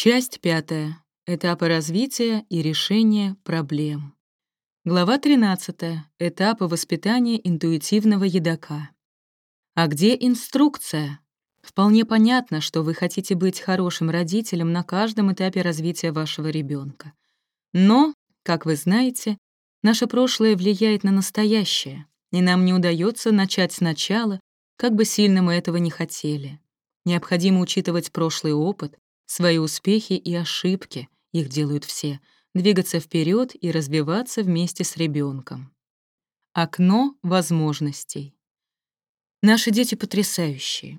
Часть пятая. Этапы развития и решения проблем. Глава 13. Этапы воспитания интуитивного едока. А где инструкция? Вполне понятно, что вы хотите быть хорошим родителем на каждом этапе развития вашего ребенка. Но, как вы знаете, наше прошлое влияет на настоящее, и нам не удается начать сначала, как бы сильно мы этого не хотели. Необходимо учитывать прошлый опыт, свои успехи и ошибки, их делают все, двигаться вперед и развиваться вместе с ребенком. Окно возможностей. Наши дети потрясающие.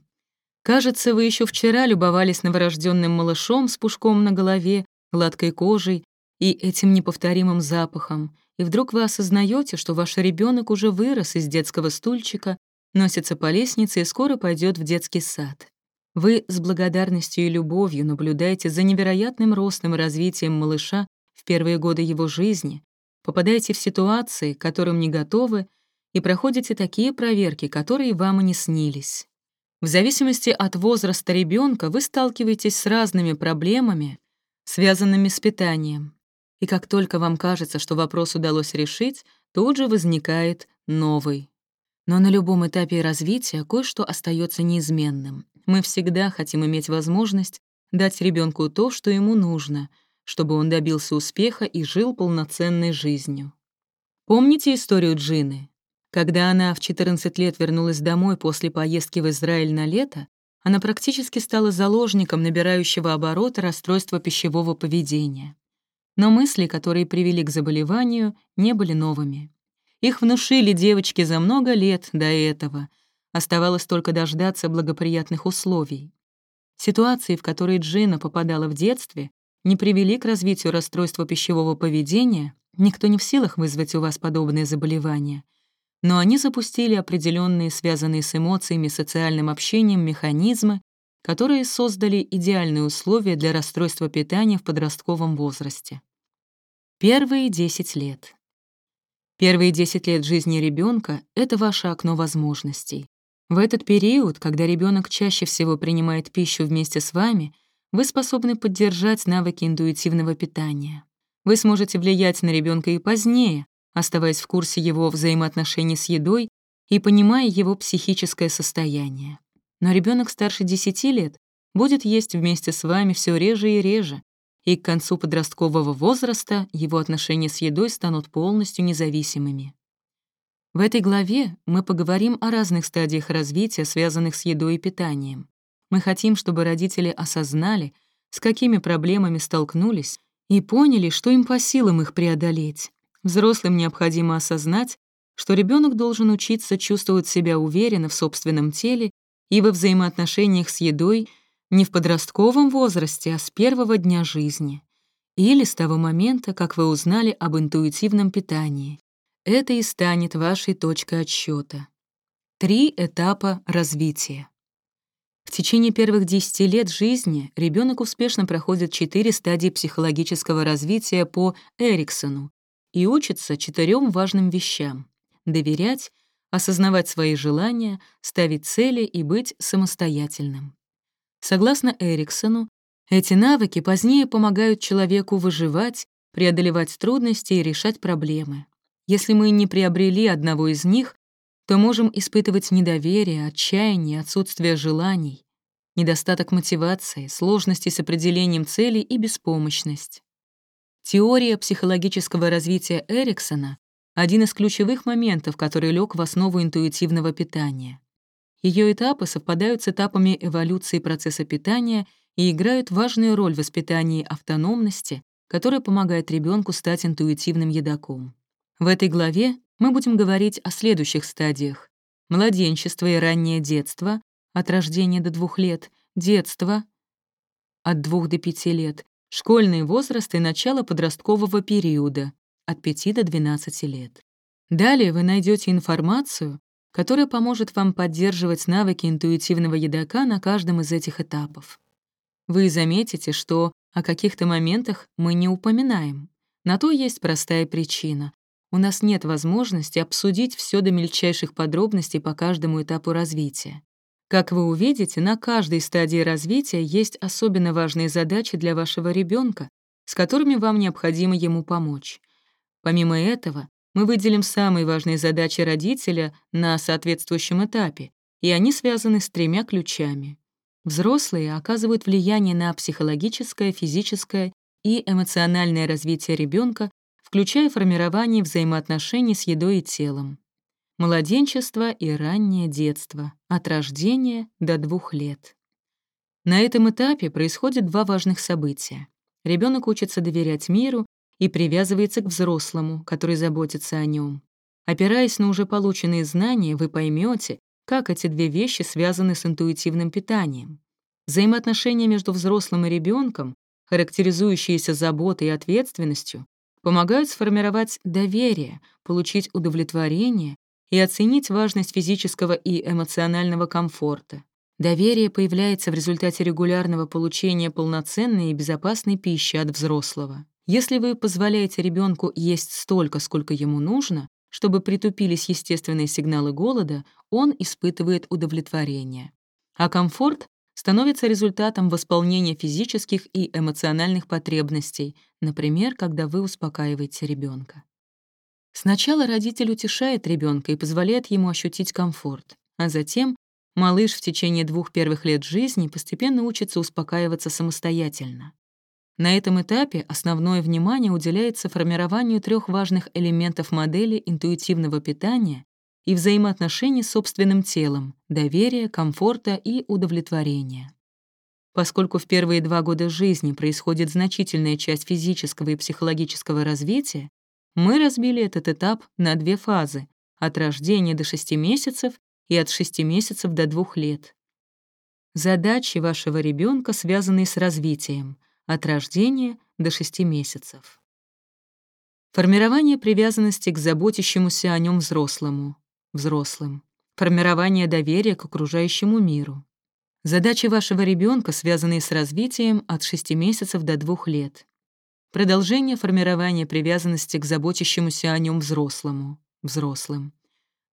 Кажется, вы еще вчера любовались новорожденным малышом с пушком на голове, гладкой кожей и этим неповторимым запахом, и вдруг вы осознаете, что ваш ребенок уже вырос из детского стульчика, носится по лестнице и скоро пойдет в детский сад. Вы с благодарностью и любовью наблюдаете за невероятным ростом и развитием малыша в первые годы его жизни, попадаете в ситуации, к которым не готовы, и проходите такие проверки, которые вам и не снились. В зависимости от возраста ребенка вы сталкиваетесь с разными проблемами, связанными с питанием. И как только вам кажется, что вопрос удалось решить, тут же возникает новый. Но на любом этапе развития кое-что остается неизменным. Мы всегда хотим иметь возможность дать ребенку то, что ему нужно, чтобы он добился успеха и жил полноценной жизнью. Помните историю Джины? Когда она в 14 лет вернулась домой после поездки в Израиль на лето, она практически стала заложником набирающего оборота расстройства пищевого поведения. Но мысли, которые привели к заболеванию, не были новыми. Их внушили девочке за много лет до этого, Оставалось только дождаться благоприятных условий. Ситуации, в которые Джина попадала в детстве, не привели к развитию расстройства пищевого поведения, никто не в силах вызвать у вас подобные заболевания, но они запустили определенные, связанные с эмоциями социальным общением, механизмы, которые создали идеальные условия для расстройства питания в подростковом возрасте. Первые 10 лет. Первые 10 лет жизни ребенка — это ваше окно возможностей. В этот период, когда ребенок чаще всего принимает пищу вместе с вами, вы способны поддержать навыки интуитивного питания. Вы сможете влиять на ребенка и позднее, оставаясь в курсе его взаимоотношений с едой и понимая его психическое состояние. Но ребенок старше 10 лет будет есть вместе с вами все реже и реже, и к концу подросткового возраста его отношения с едой станут полностью независимыми. В этой главе мы поговорим о разных стадиях развития, связанных с едой и питанием. Мы хотим, чтобы родители осознали, с какими проблемами столкнулись, и поняли, что им по силам их преодолеть. Взрослым необходимо осознать, что ребенок должен учиться чувствовать себя уверенно в собственном теле и во взаимоотношениях с едой не в подростковом возрасте, а с первого дня жизни или с того момента, как вы узнали об интуитивном питании. Это и станет вашей точкой отсчета. Три этапа развития. В течение первых 10 лет жизни ребенок успешно проходит четыре стадии психологического развития по Эриксону и учится четырем важным вещам — доверять, осознавать свои желания, ставить цели и быть самостоятельным. Согласно Эриксону, эти навыки позднее помогают человеку выживать, преодолевать трудности и решать проблемы. Если мы не приобрели одного из них, то можем испытывать недоверие, отчаяние, отсутствие желаний, недостаток мотивации, сложности с определением целей и беспомощность. Теория психологического развития Эриксона — один из ключевых моментов, который лег в основу интуитивного питания. Ее этапы совпадают с этапами эволюции процесса питания и играют важную роль в воспитании автономности, которая помогает ребенку стать интуитивным едоком. В этой главе мы будем говорить о следующих стадиях. Младенчество и раннее детство, от рождения до двух лет, детство, от двух до пяти лет, школьный возраст и начало подросткового периода, от 5 до 12 лет. Далее вы найдете информацию, которая поможет вам поддерживать навыки интуитивного едока на каждом из этих этапов. Вы заметите, что о каких-то моментах мы не упоминаем. На то есть простая причина у нас нет возможности обсудить все до мельчайших подробностей по каждому этапу развития. Как вы увидите, на каждой стадии развития есть особенно важные задачи для вашего ребенка, с которыми вам необходимо ему помочь. Помимо этого, мы выделим самые важные задачи родителя на соответствующем этапе, и они связаны с тремя ключами. Взрослые оказывают влияние на психологическое, физическое и эмоциональное развитие ребенка, включая формирование взаимоотношений с едой и телом. Младенчество и раннее детство, от рождения до двух лет. На этом этапе происходят два важных события. Ребенок учится доверять миру и привязывается к взрослому, который заботится о нем. Опираясь на уже полученные знания, вы поймете, как эти две вещи связаны с интуитивным питанием. Взаимоотношения между взрослым и ребенком, характеризующиеся заботой и ответственностью, помогают сформировать доверие, получить удовлетворение и оценить важность физического и эмоционального комфорта. Доверие появляется в результате регулярного получения полноценной и безопасной пищи от взрослого. Если вы позволяете ребенку есть столько, сколько ему нужно, чтобы притупились естественные сигналы голода, он испытывает удовлетворение. А комфорт становится результатом восполнения физических и эмоциональных потребностей, например, когда вы успокаиваете ребенка. Сначала родитель утешает ребенка и позволяет ему ощутить комфорт, а затем малыш в течение двух первых лет жизни постепенно учится успокаиваться самостоятельно. На этом этапе основное внимание уделяется формированию трех важных элементов модели интуитивного питания и взаимоотношений с собственным телом — доверия, комфорта и удовлетворения. Поскольку в первые два года жизни происходит значительная часть физического и психологического развития, мы разбили этот этап на две фазы — от рождения до 6 месяцев и от 6 месяцев до 2 лет. Задачи вашего ребенка связаны с развитием — от рождения до 6 месяцев. Формирование привязанности к заботящемуся о нем взрослому, взрослым. Формирование доверия к окружающему миру. Задачи вашего ребенка, связанные с развитием от 6 месяцев до 2 лет. Продолжение формирования привязанности к заботящемуся о нем взрослому, взрослым.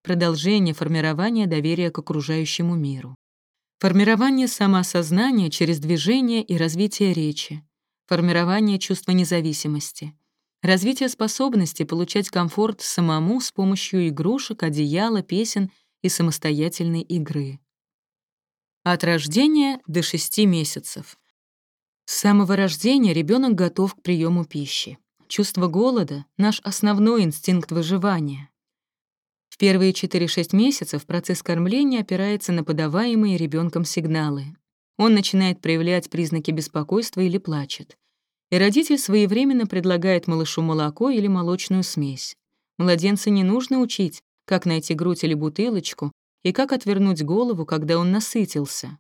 Продолжение формирования доверия к окружающему миру. Формирование самоосознания через движение и развитие речи. Формирование чувства независимости. Развитие способности получать комфорт самому с помощью игрушек, одеяла, песен и самостоятельной игры. От рождения до 6 месяцев. С самого рождения ребенок готов к приему пищи. Чувство голода — наш основной инстинкт выживания. В первые 4-6 месяцев процесс кормления опирается на подаваемые ребенком сигналы. Он начинает проявлять признаки беспокойства или плачет. И родитель своевременно предлагает малышу молоко или молочную смесь. Младенца не нужно учить, как найти грудь или бутылочку, и как отвернуть голову, когда он насытился.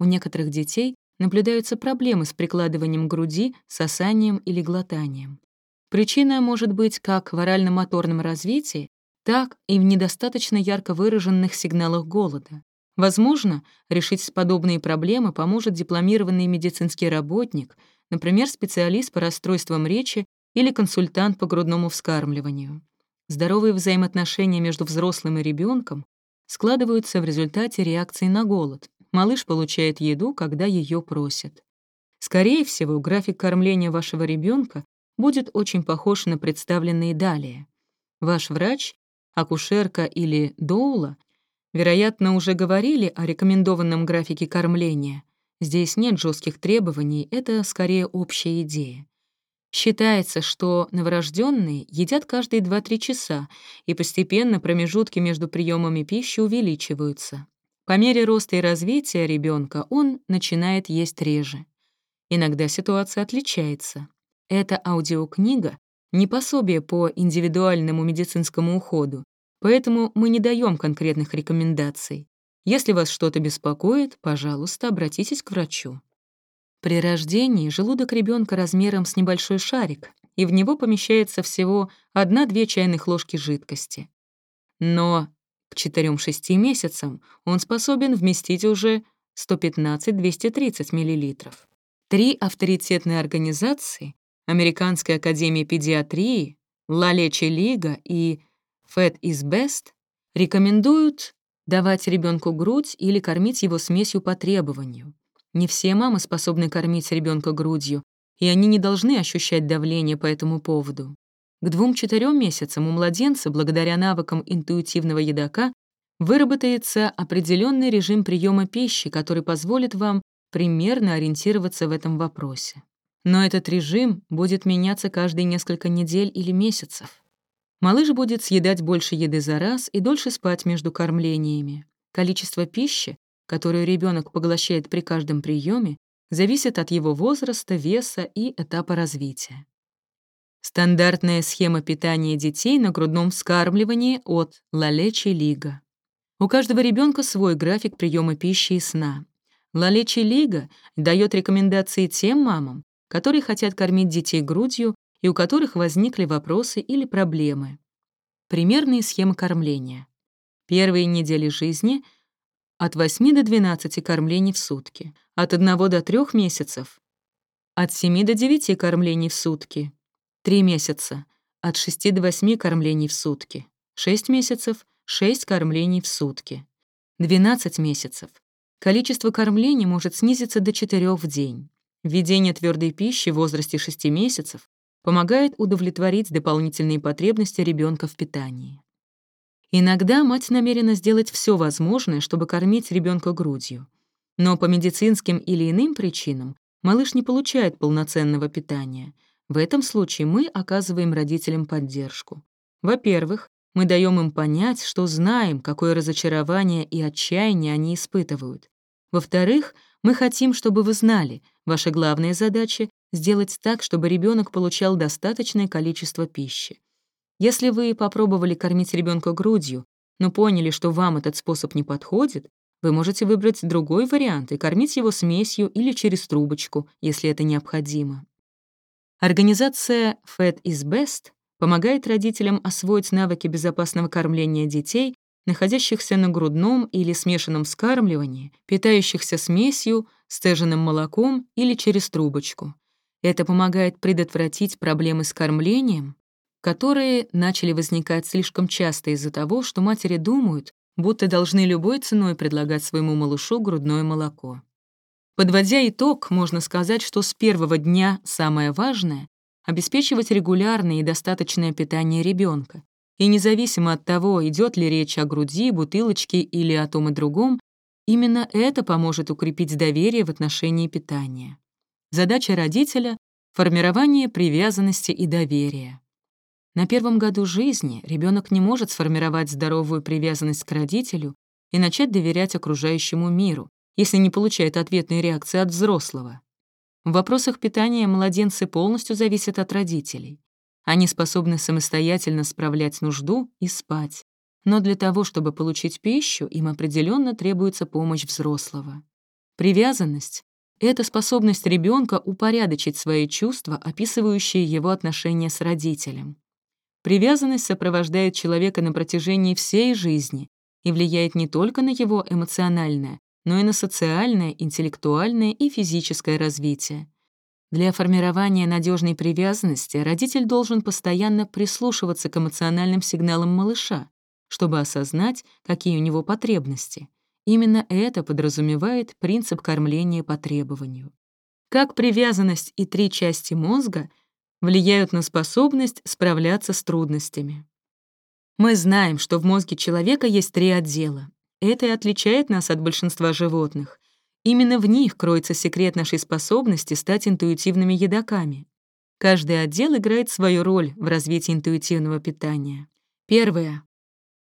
У некоторых детей наблюдаются проблемы с прикладыванием груди, сосанием или глотанием. Причина может быть как в орально-моторном развитии, так и в недостаточно ярко выраженных сигналах голода. Возможно, решить подобные проблемы поможет дипломированный медицинский работник, например, специалист по расстройствам речи или консультант по грудному вскармливанию. Здоровые взаимоотношения между взрослым и ребенком складываются в результате реакции на голод. Малыш получает еду, когда ее просят. Скорее всего, график кормления вашего ребенка будет очень похож на представленные далее. Ваш врач акушерка или доула, вероятно, уже говорили о рекомендованном графике кормления. Здесь нет жестких требований, это скорее общая идея. Считается, что новорожденные едят каждые 2-3 часа, и постепенно промежутки между приемами пищи увеличиваются. По мере роста и развития ребенка он начинает есть реже. Иногда ситуация отличается. Эта аудиокнига не пособие по индивидуальному медицинскому уходу, поэтому мы не даем конкретных рекомендаций. Если вас что-то беспокоит, пожалуйста, обратитесь к врачу. При рождении желудок ребенка размером с небольшой шарик, и в него помещается всего 1-2 чайных ложки жидкости. Но к 4-6 месяцам он способен вместить уже 115-230 мл. Три авторитетные организации Американской академии педиатрии, Ла Лечи Лига и Fat is Best рекомендуют давать ребенку грудь или кормить его смесью по требованию. Не все мамы способны кормить ребенка грудью, и они не должны ощущать давление по этому поводу. К двум-четырем месяцам у младенца, благодаря навыкам интуитивного едока, выработается определенный режим приема пищи, который позволит вам примерно ориентироваться в этом вопросе. Но этот режим будет меняться каждые несколько недель или месяцев. Малыш будет съедать больше еды за раз и дольше спать между кормлениями. Количество пищи, которую ребенок поглощает при каждом приеме, зависит от его возраста, веса и этапа развития. Стандартная схема питания детей на грудном вскармливании от Лалечи Лига. У каждого ребенка свой график приема пищи и сна. Лалечи Лига дает рекомендации тем мамам, которые хотят кормить детей грудью и у которых возникли вопросы или проблемы. Примерные схемы кормления. Первые недели жизни — от 8 до 12 кормлений в сутки, от 1 до 3 месяцев, от 7 до 9 кормлений в сутки, 3 месяца, от 6 до 8 кормлений в сутки, 6 месяцев — 6 кормлений в сутки, 12 месяцев. Количество кормлений может снизиться до 4 в день. Введение твердой пищи в возрасте 6 месяцев помогает удовлетворить дополнительные потребности ребенка в питании. Иногда мать намерена сделать все возможное, чтобы кормить ребенка грудью. Но по медицинским или иным причинам малыш не получает полноценного питания. В этом случае мы оказываем родителям поддержку. Во-первых, мы даем им понять, что знаем, какое разочарование и отчаяние они испытывают. Во-вторых, мы хотим, чтобы вы знали, ваша главная задача — сделать так, чтобы ребенок получал достаточное количество пищи. Если вы попробовали кормить ребенка грудью, но поняли, что вам этот способ не подходит, вы можете выбрать другой вариант и кормить его смесью или через трубочку, если это необходимо. Организация Fed is Best помогает родителям освоить навыки безопасного кормления детей находящихся на грудном или смешанном вскармливании, питающихся смесью, стеженным молоком или через трубочку. Это помогает предотвратить проблемы с кормлением, которые начали возникать слишком часто из-за того, что матери думают, будто должны любой ценой предлагать своему малышу грудное молоко. Подводя итог, можно сказать, что с первого дня самое важное — обеспечивать регулярное и достаточное питание ребенка, и независимо от того, идет ли речь о груди, бутылочке или о том и другом, именно это поможет укрепить доверие в отношении питания. Задача родителя — формирование привязанности и доверия. На первом году жизни ребенок не может сформировать здоровую привязанность к родителю и начать доверять окружающему миру, если не получает ответной реакции от взрослого. В вопросах питания младенцы полностью зависят от родителей. Они способны самостоятельно справлять нужду и спать. Но для того, чтобы получить пищу, им определенно требуется помощь взрослого. Привязанность — это способность ребенка упорядочить свои чувства, описывающие его отношения с родителем. Привязанность сопровождает человека на протяжении всей жизни и влияет не только на его эмоциональное, но и на социальное, интеллектуальное и физическое развитие. Для формирования надежной привязанности родитель должен постоянно прислушиваться к эмоциональным сигналам малыша, чтобы осознать, какие у него потребности. Именно это подразумевает принцип кормления по требованию. Как привязанность и три части мозга влияют на способность справляться с трудностями. Мы знаем, что в мозге человека есть три отдела. Это и отличает нас от большинства животных. Именно в них кроется секрет нашей способности стать интуитивными едоками. Каждый отдел играет свою роль в развитии интуитивного питания. Первое.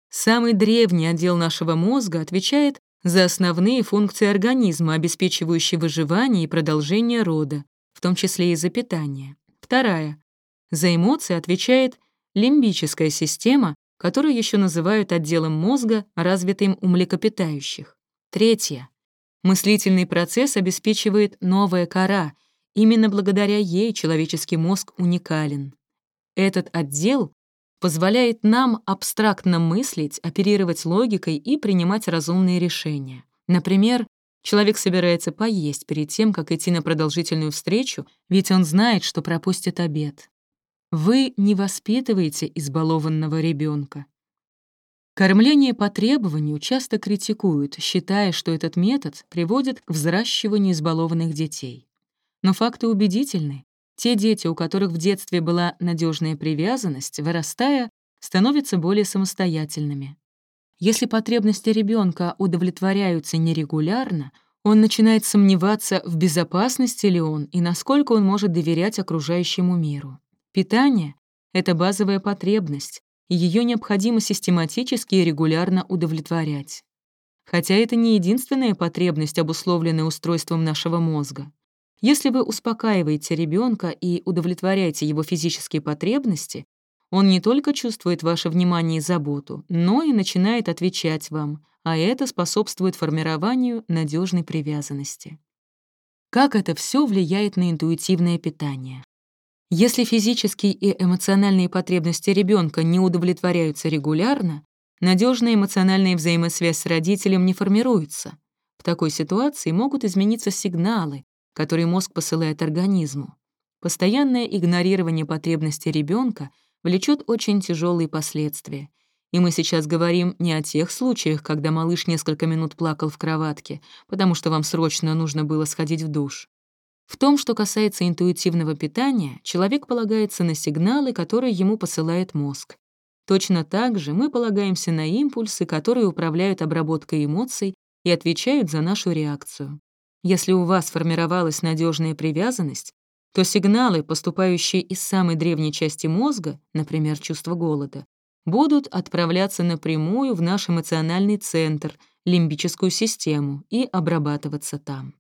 Самый древний отдел нашего мозга отвечает за основные функции организма, обеспечивающие выживание и продолжение рода, в том числе и за питание. Вторая. За эмоции отвечает лимбическая система, которую еще называют отделом мозга, развитым у млекопитающих. Третья. Мыслительный процесс обеспечивает новая кора. Именно благодаря ей человеческий мозг уникален. Этот отдел позволяет нам абстрактно мыслить, оперировать логикой и принимать разумные решения. Например, человек собирается поесть перед тем, как идти на продолжительную встречу, ведь он знает, что пропустит обед. Вы не воспитываете избалованного ребенка. Кормление по требованию часто критикуют, считая, что этот метод приводит к взращиванию избалованных детей. Но факты убедительны. Те дети, у которых в детстве была надежная привязанность, вырастая, становятся более самостоятельными. Если потребности ребенка удовлетворяются нерегулярно, он начинает сомневаться, в безопасности ли он и насколько он может доверять окружающему миру. Питание — это базовая потребность, и ее необходимо систематически и регулярно удовлетворять. Хотя это не единственная потребность, обусловленная устройством нашего мозга. Если вы успокаиваете ребенка и удовлетворяете его физические потребности, он не только чувствует ваше внимание и заботу, но и начинает отвечать вам, а это способствует формированию надежной привязанности. Как это все влияет на интуитивное питание? Если физические и эмоциональные потребности ребенка не удовлетворяются регулярно, надежная эмоциональная взаимосвязь с родителем не формируется. В такой ситуации могут измениться сигналы, которые мозг посылает организму. Постоянное игнорирование потребностей ребенка влечет очень тяжелые последствия. И мы сейчас говорим не о тех случаях, когда малыш несколько минут плакал в кроватке, потому что вам срочно нужно было сходить в душ. В том, что касается интуитивного питания, человек полагается на сигналы, которые ему посылает мозг. Точно так же мы полагаемся на импульсы, которые управляют обработкой эмоций и отвечают за нашу реакцию. Если у вас формировалась надежная привязанность, то сигналы, поступающие из самой древней части мозга, например, чувство голода, будут отправляться напрямую в наш эмоциональный центр, лимбическую систему, и обрабатываться там.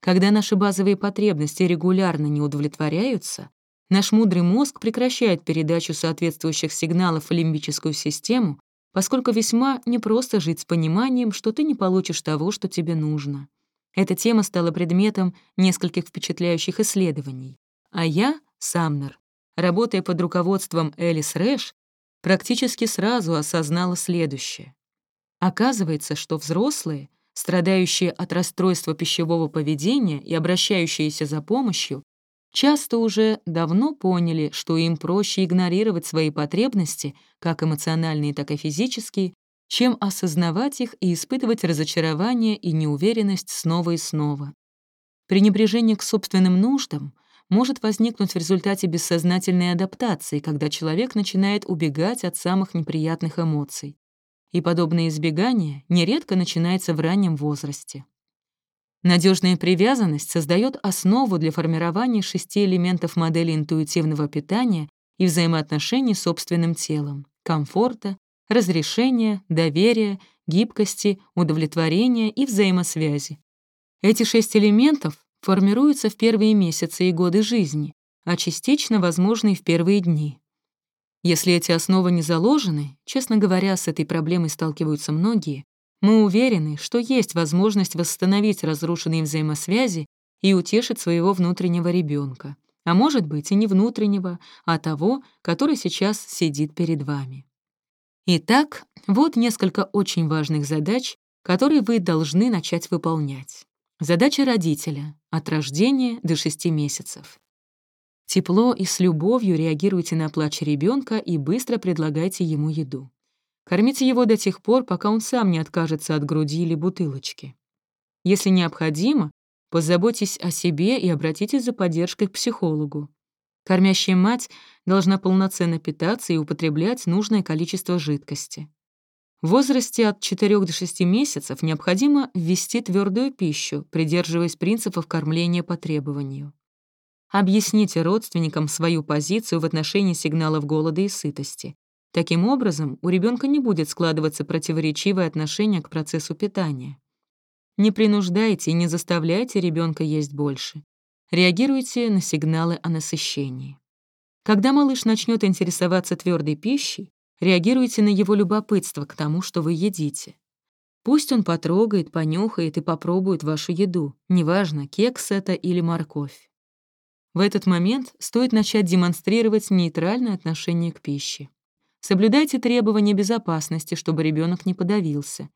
Когда наши базовые потребности регулярно не удовлетворяются, наш мудрый мозг прекращает передачу соответствующих сигналов в лимбическую систему, поскольку весьма непросто жить с пониманием, что ты не получишь того, что тебе нужно. Эта тема стала предметом нескольких впечатляющих исследований. А я, Самнер, работая под руководством Элис Рэш, практически сразу осознала следующее. Оказывается, что взрослые — страдающие от расстройства пищевого поведения и обращающиеся за помощью, часто уже давно поняли, что им проще игнорировать свои потребности, как эмоциональные, так и физические, чем осознавать их и испытывать разочарование и неуверенность снова и снова. Пренебрежение к собственным нуждам может возникнуть в результате бессознательной адаптации, когда человек начинает убегать от самых неприятных эмоций и подобное избегание нередко начинается в раннем возрасте. Надежная привязанность создает основу для формирования шести элементов модели интуитивного питания и взаимоотношений с собственным телом — комфорта, разрешения, доверия, гибкости, удовлетворения и взаимосвязи. Эти шесть элементов формируются в первые месяцы и годы жизни, а частично возможны и в первые дни. Если эти основы не заложены, честно говоря, с этой проблемой сталкиваются многие, мы уверены, что есть возможность восстановить разрушенные взаимосвязи и утешить своего внутреннего ребенка, а может быть и не внутреннего, а того, который сейчас сидит перед вами. Итак, вот несколько очень важных задач, которые вы должны начать выполнять. Задача родителя — от рождения до 6 месяцев. Тепло и с любовью реагируйте на плач ребенка и быстро предлагайте ему еду. Кормите его до тех пор, пока он сам не откажется от груди или бутылочки. Если необходимо, позаботьтесь о себе и обратитесь за поддержкой к психологу. Кормящая мать должна полноценно питаться и употреблять нужное количество жидкости. В возрасте от 4 до 6 месяцев необходимо ввести твердую пищу, придерживаясь принципов кормления по требованию. Объясните родственникам свою позицию в отношении сигналов голода и сытости. Таким образом, у ребенка не будет складываться противоречивое отношение к процессу питания. Не принуждайте и не заставляйте ребенка есть больше. Реагируйте на сигналы о насыщении. Когда малыш начнет интересоваться твердой пищей, реагируйте на его любопытство к тому, что вы едите. Пусть он потрогает, понюхает и попробует вашу еду, неважно, кекс это или морковь. В этот момент стоит начать демонстрировать нейтральное отношение к пище. Соблюдайте требования безопасности, чтобы ребенок не подавился.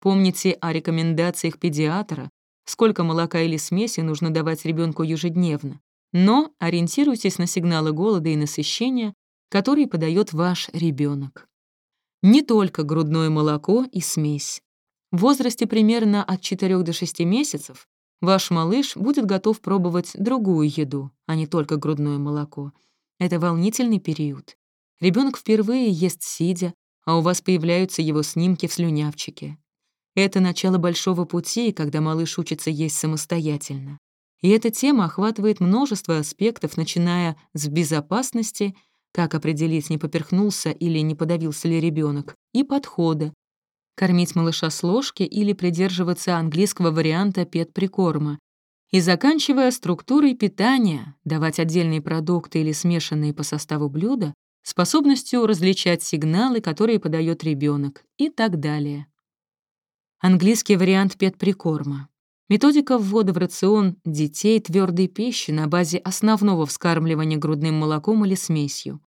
Помните о рекомендациях педиатра, сколько молока или смеси нужно давать ребенку ежедневно, но ориентируйтесь на сигналы голода и насыщения, которые подает ваш ребенок. Не только грудное молоко и смесь. В возрасте примерно от 4 до 6 месяцев ваш малыш будет готов пробовать другую еду, а не только грудное молоко. Это волнительный период. Ребенок впервые ест сидя, а у вас появляются его снимки в слюнявчике. Это начало большого пути, когда малыш учится есть самостоятельно. И эта тема охватывает множество аспектов, начиная с безопасности, как определить, не поперхнулся или не подавился ли ребенок, и подхода, кормить малыша с ложки или придерживаться английского варианта пет-прикорма, и заканчивая структурой питания, давать отдельные продукты или смешанные по составу блюда, способностью различать сигналы, которые подает ребенок и так далее. Английский вариант пет-прикорма. Методика ввода в рацион детей твердой пищи на базе основного вскармливания грудным молоком или смесью.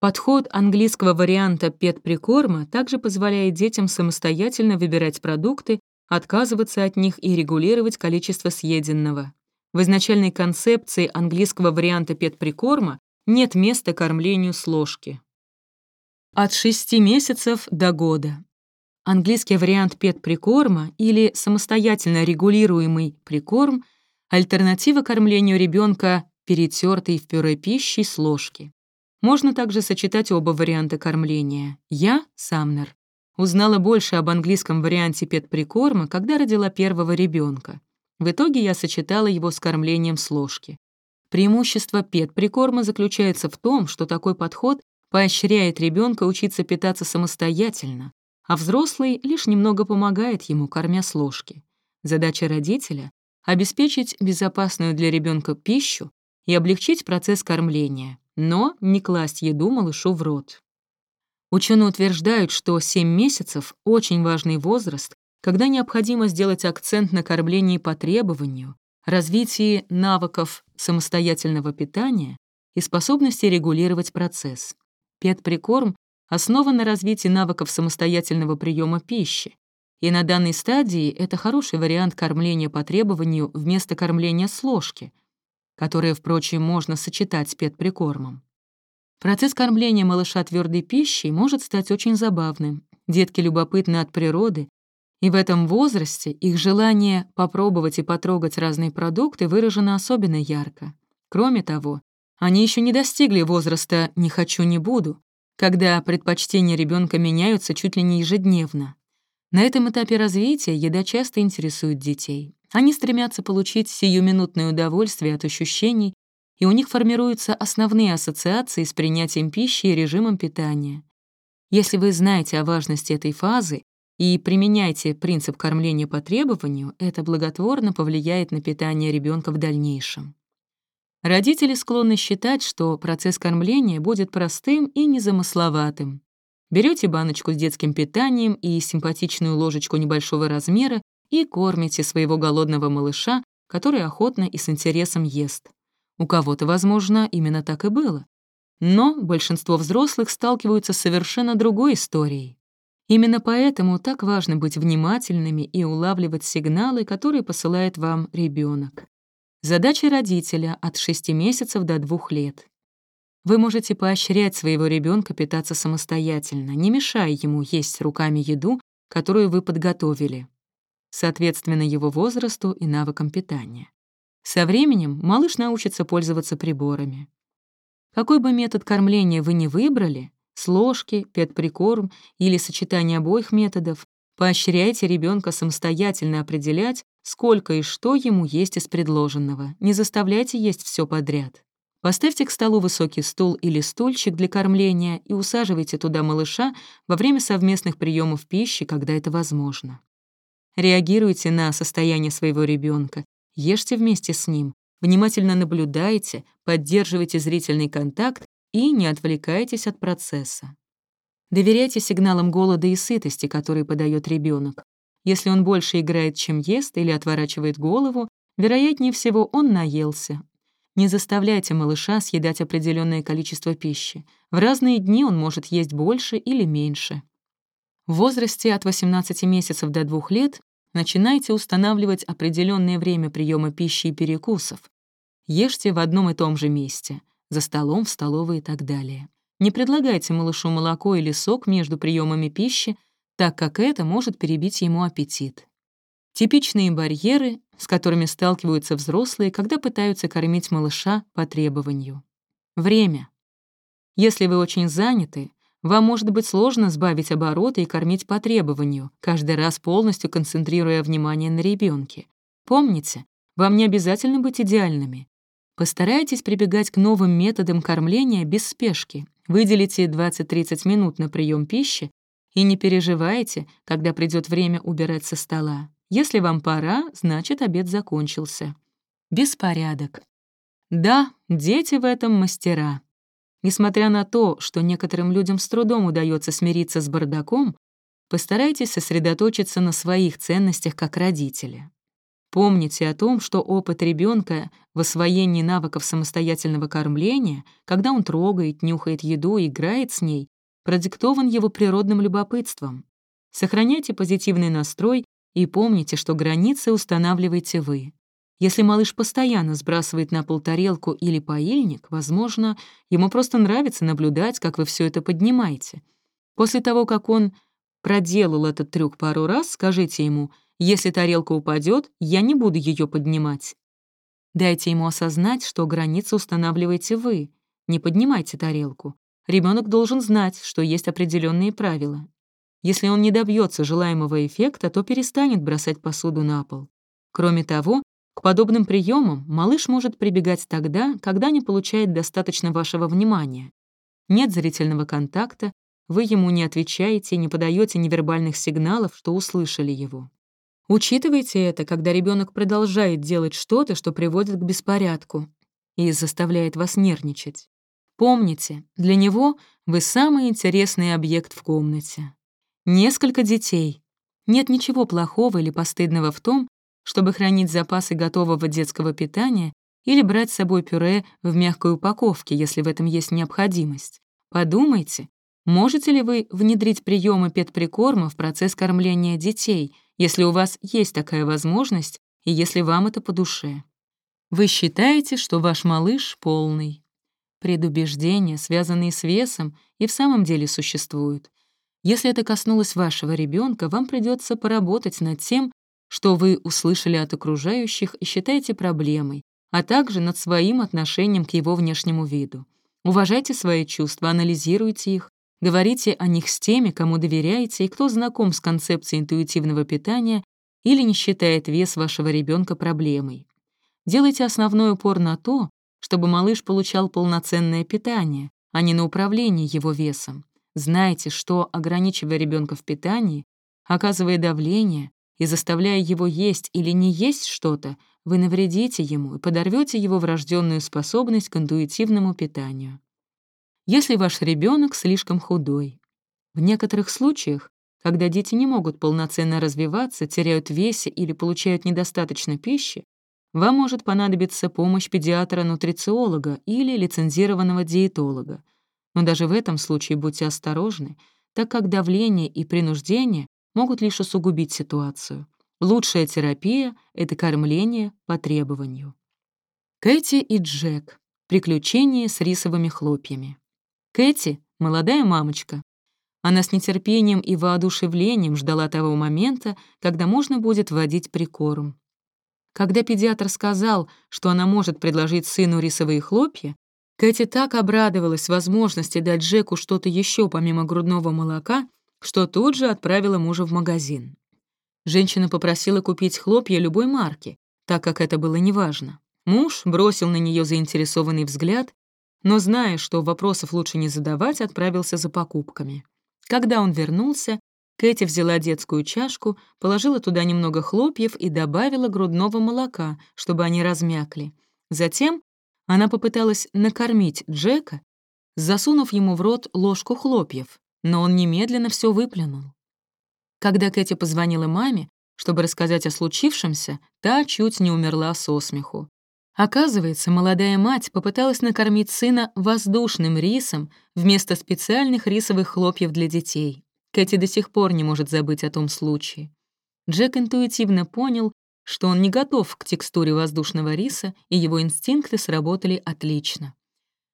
Подход английского варианта пет-прикорма также позволяет детям самостоятельно выбирать продукты, отказываться от них и регулировать количество съеденного. В изначальной концепции английского варианта пет-прикорма нет места кормлению с ложки. От 6 месяцев до года. Английский вариант пет-прикорма или самостоятельно регулируемый прикорм — альтернатива кормлению ребенка перетертой в пюре пищей с ложки. Можно также сочетать оба варианта кормления. Я, Самнер, узнала больше об английском варианте пет-прикорма, когда родила первого ребенка. В итоге я сочетала его с кормлением с ложки. Преимущество пет-прикорма заключается в том, что такой подход поощряет ребенка учиться питаться самостоятельно, а взрослый лишь немного помогает ему, кормя с ложки. Задача родителя — обеспечить безопасную для ребенка пищу и облегчить процесс кормления, но не класть еду малышу в рот. Ученые утверждают, что 7 месяцев — очень важный возраст, когда необходимо сделать акцент на кормлении по требованию, развитии навыков самостоятельного питания и способности регулировать процесс. Пет-прикорм основан на развитии навыков самостоятельного приема пищи, и на данной стадии это хороший вариант кормления по требованию вместо кормления с ложки, которое, впрочем, можно сочетать с пет-прикормом. Процесс кормления малыша твердой пищей может стать очень забавным. Детки любопытны от природы, и в этом возрасте их желание попробовать и потрогать разные продукты выражено особенно ярко. Кроме того, они еще не достигли возраста «не хочу, не буду», когда предпочтения ребенка меняются чуть ли не ежедневно. На этом этапе развития еда часто интересует детей. Они стремятся получить сиюминутное удовольствие от ощущений, и у них формируются основные ассоциации с принятием пищи и режимом питания. Если вы знаете о важности этой фазы и применяете принцип кормления по требованию, это благотворно повлияет на питание ребенка в дальнейшем. Родители склонны считать, что процесс кормления будет простым и незамысловатым. Берете баночку с детским питанием и симпатичную ложечку небольшого размера и кормите своего голодного малыша, который охотно и с интересом ест. У кого-то, возможно, именно так и было. Но большинство взрослых сталкиваются с совершенно другой историей. Именно поэтому так важно быть внимательными и улавливать сигналы, которые посылает вам ребенок. Задача родителя от 6 месяцев до 2 лет. Вы можете поощрять своего ребенка питаться самостоятельно, не мешая ему есть руками еду, которую вы подготовили, соответственно его возрасту и навыкам питания. Со временем малыш научится пользоваться приборами. Какой бы метод кормления вы ни выбрали, с ложки, пет-прикорм или сочетание обоих методов, поощряйте ребенка самостоятельно определять, сколько и что ему есть из предложенного. Не заставляйте есть все подряд. Поставьте к столу высокий стул или стульчик для кормления и усаживайте туда малыша во время совместных приемов пищи, когда это возможно. Реагируйте на состояние своего ребенка, ешьте вместе с ним, внимательно наблюдайте, поддерживайте зрительный контакт и не отвлекайтесь от процесса. Доверяйте сигналам голода и сытости, которые подает ребенок. Если он больше играет, чем ест, или отворачивает голову, вероятнее всего, он наелся. Не заставляйте малыша съедать определенное количество пищи. В разные дни он может есть больше или меньше. В возрасте от 18 месяцев до 2 лет начинайте устанавливать определенное время приема пищи и перекусов. Ешьте в одном и том же месте, за столом, в столовой и так далее. Не предлагайте малышу молоко или сок между приемами пищи, так как это может перебить ему аппетит. Типичные барьеры, с которыми сталкиваются взрослые, когда пытаются кормить малыша по требованию. Время. Если вы очень заняты, вам может быть сложно сбавить обороты и кормить по требованию, каждый раз полностью концентрируя внимание на ребенке. Помните, вам не обязательно быть идеальными. Постарайтесь прибегать к новым методам кормления без спешки. Выделите 20-30 минут на прием пищи и не переживайте, когда придет время убирать со стола. Если вам пора, значит, обед закончился. Беспорядок. Да, дети в этом мастера. Несмотря на то, что некоторым людям с трудом удается смириться с бардаком, постарайтесь сосредоточиться на своих ценностях как родители. Помните о том, что опыт ребенка в освоении навыков самостоятельного кормления, когда он трогает, нюхает еду играет с ней, продиктован его природным любопытством. Сохраняйте позитивный настрой и помните, что границы устанавливаете вы. Если малыш постоянно сбрасывает на пол тарелку или поильник, возможно, ему просто нравится наблюдать, как вы все это поднимаете. После того, как он проделал этот трюк пару раз, скажите ему, если тарелка упадет, я не буду ее поднимать. Дайте ему осознать, что границы устанавливаете вы. Не поднимайте тарелку. Ребенок должен знать, что есть определенные правила. Если он не добьется желаемого эффекта, то перестанет бросать посуду на пол. Кроме того, к подобным приемам малыш может прибегать тогда, когда не получает достаточно вашего внимания. Нет зрительного контакта, вы ему не отвечаете, не подаете невербальных сигналов, что услышали его. Учитывайте это, когда ребенок продолжает делать что-то, что приводит к беспорядку и заставляет вас нервничать. Помните, для него вы самый интересный объект в комнате. Несколько детей. Нет ничего плохого или постыдного в том, чтобы хранить запасы готового детского питания или брать с собой пюре в мягкой упаковке, если в этом есть необходимость. Подумайте, можете ли вы внедрить приемы педприкорма в процесс кормления детей, если у вас есть такая возможность и если вам это по душе. Вы считаете, что ваш малыш полный. Предубеждения, связанные с весом, и в самом деле существуют. Если это коснулось вашего ребенка, вам придется поработать над тем, что вы услышали от окружающих и считаете проблемой, а также над своим отношением к его внешнему виду. Уважайте свои чувства, анализируйте их, говорите о них с теми, кому доверяете и кто знаком с концепцией интуитивного питания или не считает вес вашего ребенка проблемой. Делайте основной упор на то, чтобы малыш получал полноценное питание, а не на управление его весом. Знайте, что, ограничивая ребенка в питании, оказывая давление, и заставляя его есть или не есть что-то, вы навредите ему и подорвете его врожденную способность к интуитивному питанию. Если ваш ребенок слишком худой. В некоторых случаях, когда дети не могут полноценно развиваться, теряют весе или получают недостаточно пищи, вам может понадобиться помощь педиатра-нутрициолога или лицензированного диетолога. Но даже в этом случае будьте осторожны, так как давление и принуждение могут лишь усугубить ситуацию. Лучшая терапия — это кормление по требованию. Кэти и Джек. Приключения с рисовыми хлопьями. Кэти — молодая мамочка. Она с нетерпением и воодушевлением ждала того момента, когда можно будет вводить прикорм. Когда педиатр сказал, что она может предложить сыну рисовые хлопья, Кэти так обрадовалась возможности дать Джеку что-то еще помимо грудного молока, что тут же отправила мужа в магазин. Женщина попросила купить хлопья любой марки, так как это было неважно. Муж бросил на нее заинтересованный взгляд, но, зная, что вопросов лучше не задавать, отправился за покупками. Когда он вернулся, Кэти взяла детскую чашку, положила туда немного хлопьев и добавила грудного молока, чтобы они размякли. Затем она попыталась накормить Джека, засунув ему в рот ложку хлопьев, но он немедленно все выплюнул. Когда Кэти позвонила маме, чтобы рассказать о случившемся, та чуть не умерла со смеху. Оказывается, молодая мать попыталась накормить сына воздушным рисом вместо специальных рисовых хлопьев для детей. Кэти до сих пор не может забыть о том случае. Джек интуитивно понял, что он не готов к текстуре воздушного риса, и его инстинкты сработали отлично.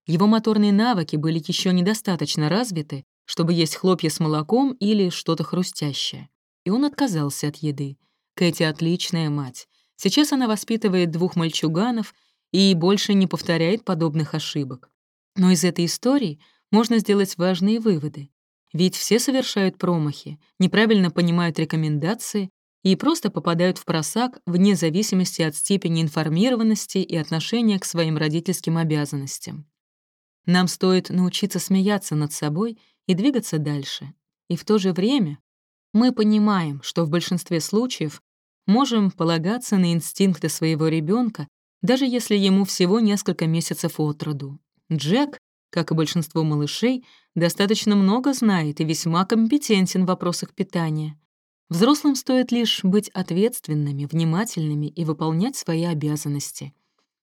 Его моторные навыки были еще недостаточно развиты, чтобы есть хлопья с молоком или что-то хрустящее. И он отказался от еды. Кэти — отличная мать. Сейчас она воспитывает двух мальчуганов и больше не повторяет подобных ошибок. Но из этой истории можно сделать важные выводы. Ведь все совершают промахи, неправильно понимают рекомендации и просто попадают в просак вне зависимости от степени информированности и отношения к своим родительским обязанностям. Нам стоит научиться смеяться над собой и двигаться дальше. И в то же время мы понимаем, что в большинстве случаев можем полагаться на инстинкты своего ребенка, даже если ему всего несколько месяцев от роду. Джек, как и большинство малышей, достаточно много знает и весьма компетентен в вопросах питания. Взрослым стоит лишь быть ответственными, внимательными и выполнять свои обязанности.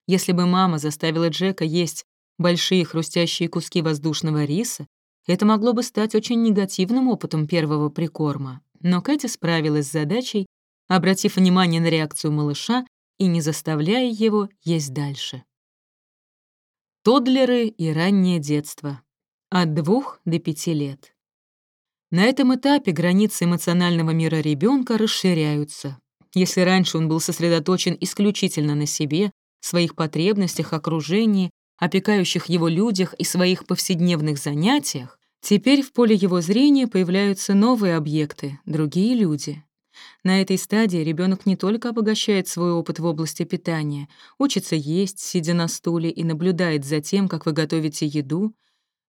Если бы мама заставила Джека есть большие хрустящие куски воздушного риса, это могло бы стать очень негативным опытом первого прикорма, но Кэти справилась с задачей, обратив внимание на реакцию малыша и не заставляя его есть дальше. Тодлеры и раннее детство. От двух до пяти лет. На этом этапе границы эмоционального мира ребенка расширяются. Если раньше он был сосредоточен исключительно на себе, своих потребностях, окружении, опекающих его людях и своих повседневных занятиях, Теперь в поле его зрения появляются новые объекты, другие люди. На этой стадии ребенок не только обогащает свой опыт в области питания, учится есть, сидя на стуле и наблюдает за тем, как вы готовите еду,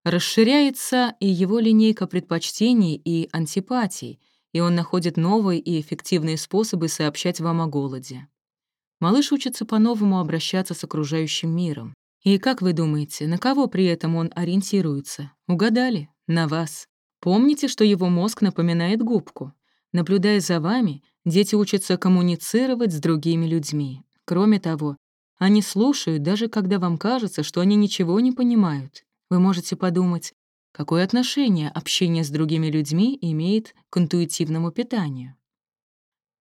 расширяется и его линейка предпочтений и антипатий, и он находит новые и эффективные способы сообщать вам о голоде. Малыш учится по-новому обращаться с окружающим миром. И как вы думаете, на кого при этом он ориентируется? Угадали? на вас. Помните, что его мозг напоминает губку. Наблюдая за вами, дети учатся коммуницировать с другими людьми. Кроме того, они слушают, даже когда вам кажется, что они ничего не понимают. Вы можете подумать, какое отношение общение с другими людьми имеет к интуитивному питанию.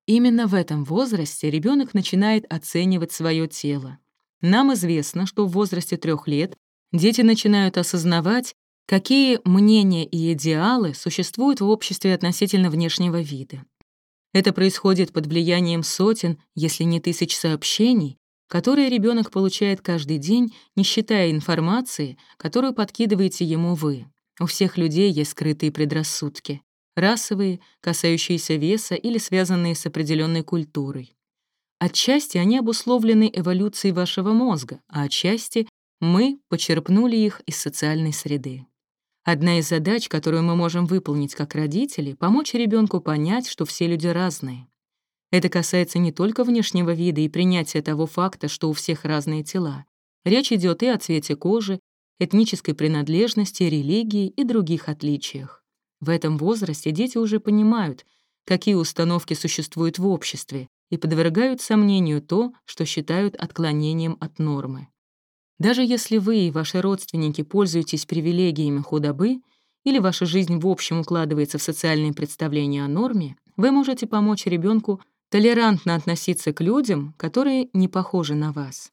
Именно в этом возрасте ребенок начинает оценивать свое тело. Нам известно, что в возрасте трех лет дети начинают осознавать, Какие мнения и идеалы существуют в обществе относительно внешнего вида? Это происходит под влиянием сотен, если не тысяч сообщений, которые ребенок получает каждый день, не считая информации, которую подкидываете ему вы. У всех людей есть скрытые предрассудки. Расовые, касающиеся веса или связанные с определенной культурой. Отчасти они обусловлены эволюцией вашего мозга, а отчасти мы почерпнули их из социальной среды. Одна из задач, которую мы можем выполнить как родители, помочь ребенку понять, что все люди разные. Это касается не только внешнего вида и принятия того факта, что у всех разные тела. Речь идет и о цвете кожи, этнической принадлежности, религии и других отличиях. В этом возрасте дети уже понимают, какие установки существуют в обществе, и подвергают сомнению то, что считают отклонением от нормы. Даже если вы и ваши родственники пользуетесь привилегиями худобы или ваша жизнь в общем укладывается в социальные представления о норме, вы можете помочь ребенку толерантно относиться к людям, которые не похожи на вас.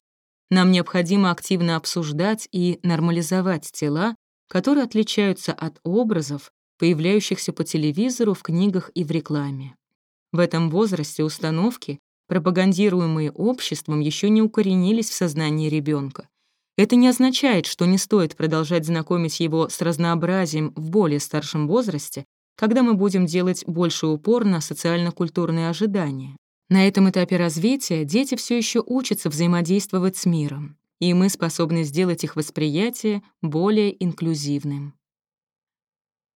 Нам необходимо активно обсуждать и нормализовать тела, которые отличаются от образов, появляющихся по телевизору, в книгах и в рекламе. В этом возрасте установки, пропагандируемые обществом, еще не укоренились в сознании ребенка, это не означает, что не стоит продолжать знакомить его с разнообразием в более старшем возрасте, когда мы будем делать больше упор на социально-культурные ожидания. На этом этапе развития дети все еще учатся взаимодействовать с миром, и мы способны сделать их восприятие более инклюзивным.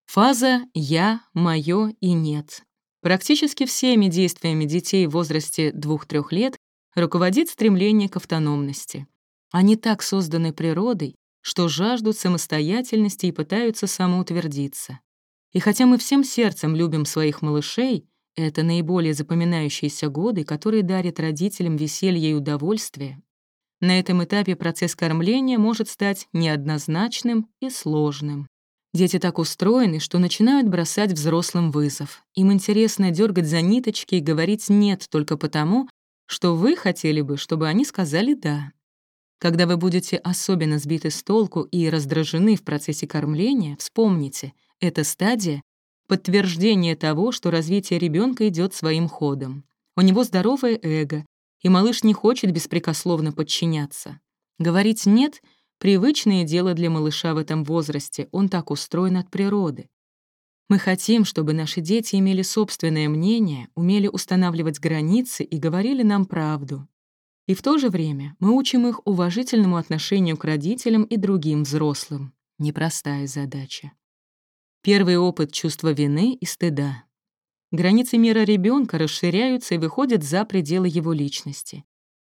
Фаза «я», «моё» и «нет». Практически всеми действиями детей в возрасте 2-3 лет руководит стремление к автономности. Они так созданы природой, что жаждут самостоятельности и пытаются самоутвердиться. И хотя мы всем сердцем любим своих малышей, это наиболее запоминающиеся годы, которые дарят родителям веселье и удовольствие. На этом этапе процесс кормления может стать неоднозначным и сложным. Дети так устроены, что начинают бросать взрослым вызов. Им интересно дергать за ниточки и говорить «нет» только потому, что вы хотели бы, чтобы они сказали «да». Когда вы будете особенно сбиты с толку и раздражены в процессе кормления, вспомните, эта стадия — подтверждение того, что развитие ребенка идет своим ходом. У него здоровое эго, и малыш не хочет беспрекословно подчиняться. Говорить «нет» — привычное дело для малыша в этом возрасте, он так устроен от природы. Мы хотим, чтобы наши дети имели собственное мнение, умели устанавливать границы и говорили нам правду. И в то же время мы учим их уважительному отношению к родителям и другим взрослым. Непростая задача. Первый опыт чувства вины и стыда. Границы мира ребенка расширяются и выходят за пределы его личности.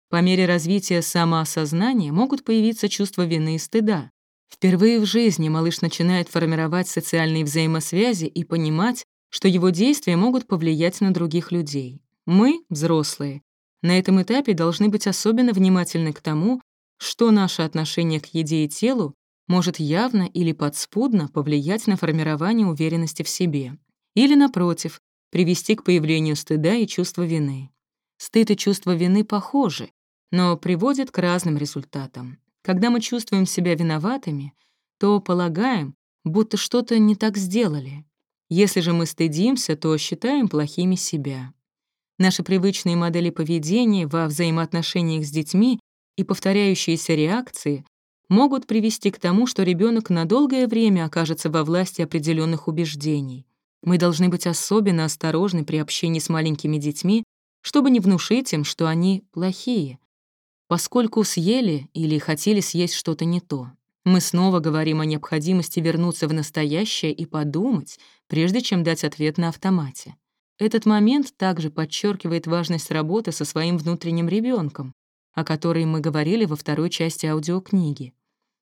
По мере развития самоосознания могут появиться чувства вины и стыда. Впервые в жизни малыш начинает формировать социальные взаимосвязи и понимать, что его действия могут повлиять на других людей. Мы, взрослые, на этом этапе должны быть особенно внимательны к тому, что наше отношение к еде и телу может явно или подспудно повлиять на формирование уверенности в себе. Или, напротив, привести к появлению стыда и чувства вины. Стыд и чувство вины похожи, но приводят к разным результатам. Когда мы чувствуем себя виноватыми, то полагаем, будто что-то не так сделали. Если же мы стыдимся, то считаем плохими себя. Наши привычные модели поведения во взаимоотношениях с детьми и повторяющиеся реакции могут привести к тому, что ребенок на долгое время окажется во власти определенных убеждений. Мы должны быть особенно осторожны при общении с маленькими детьми, чтобы не внушить им, что они плохие, поскольку съели или хотели съесть что-то не то. Мы снова говорим о необходимости вернуться в настоящее и подумать, прежде чем дать ответ на автомате. Этот момент также подчеркивает важность работы со своим внутренним ребенком, о которой мы говорили во второй части аудиокниги.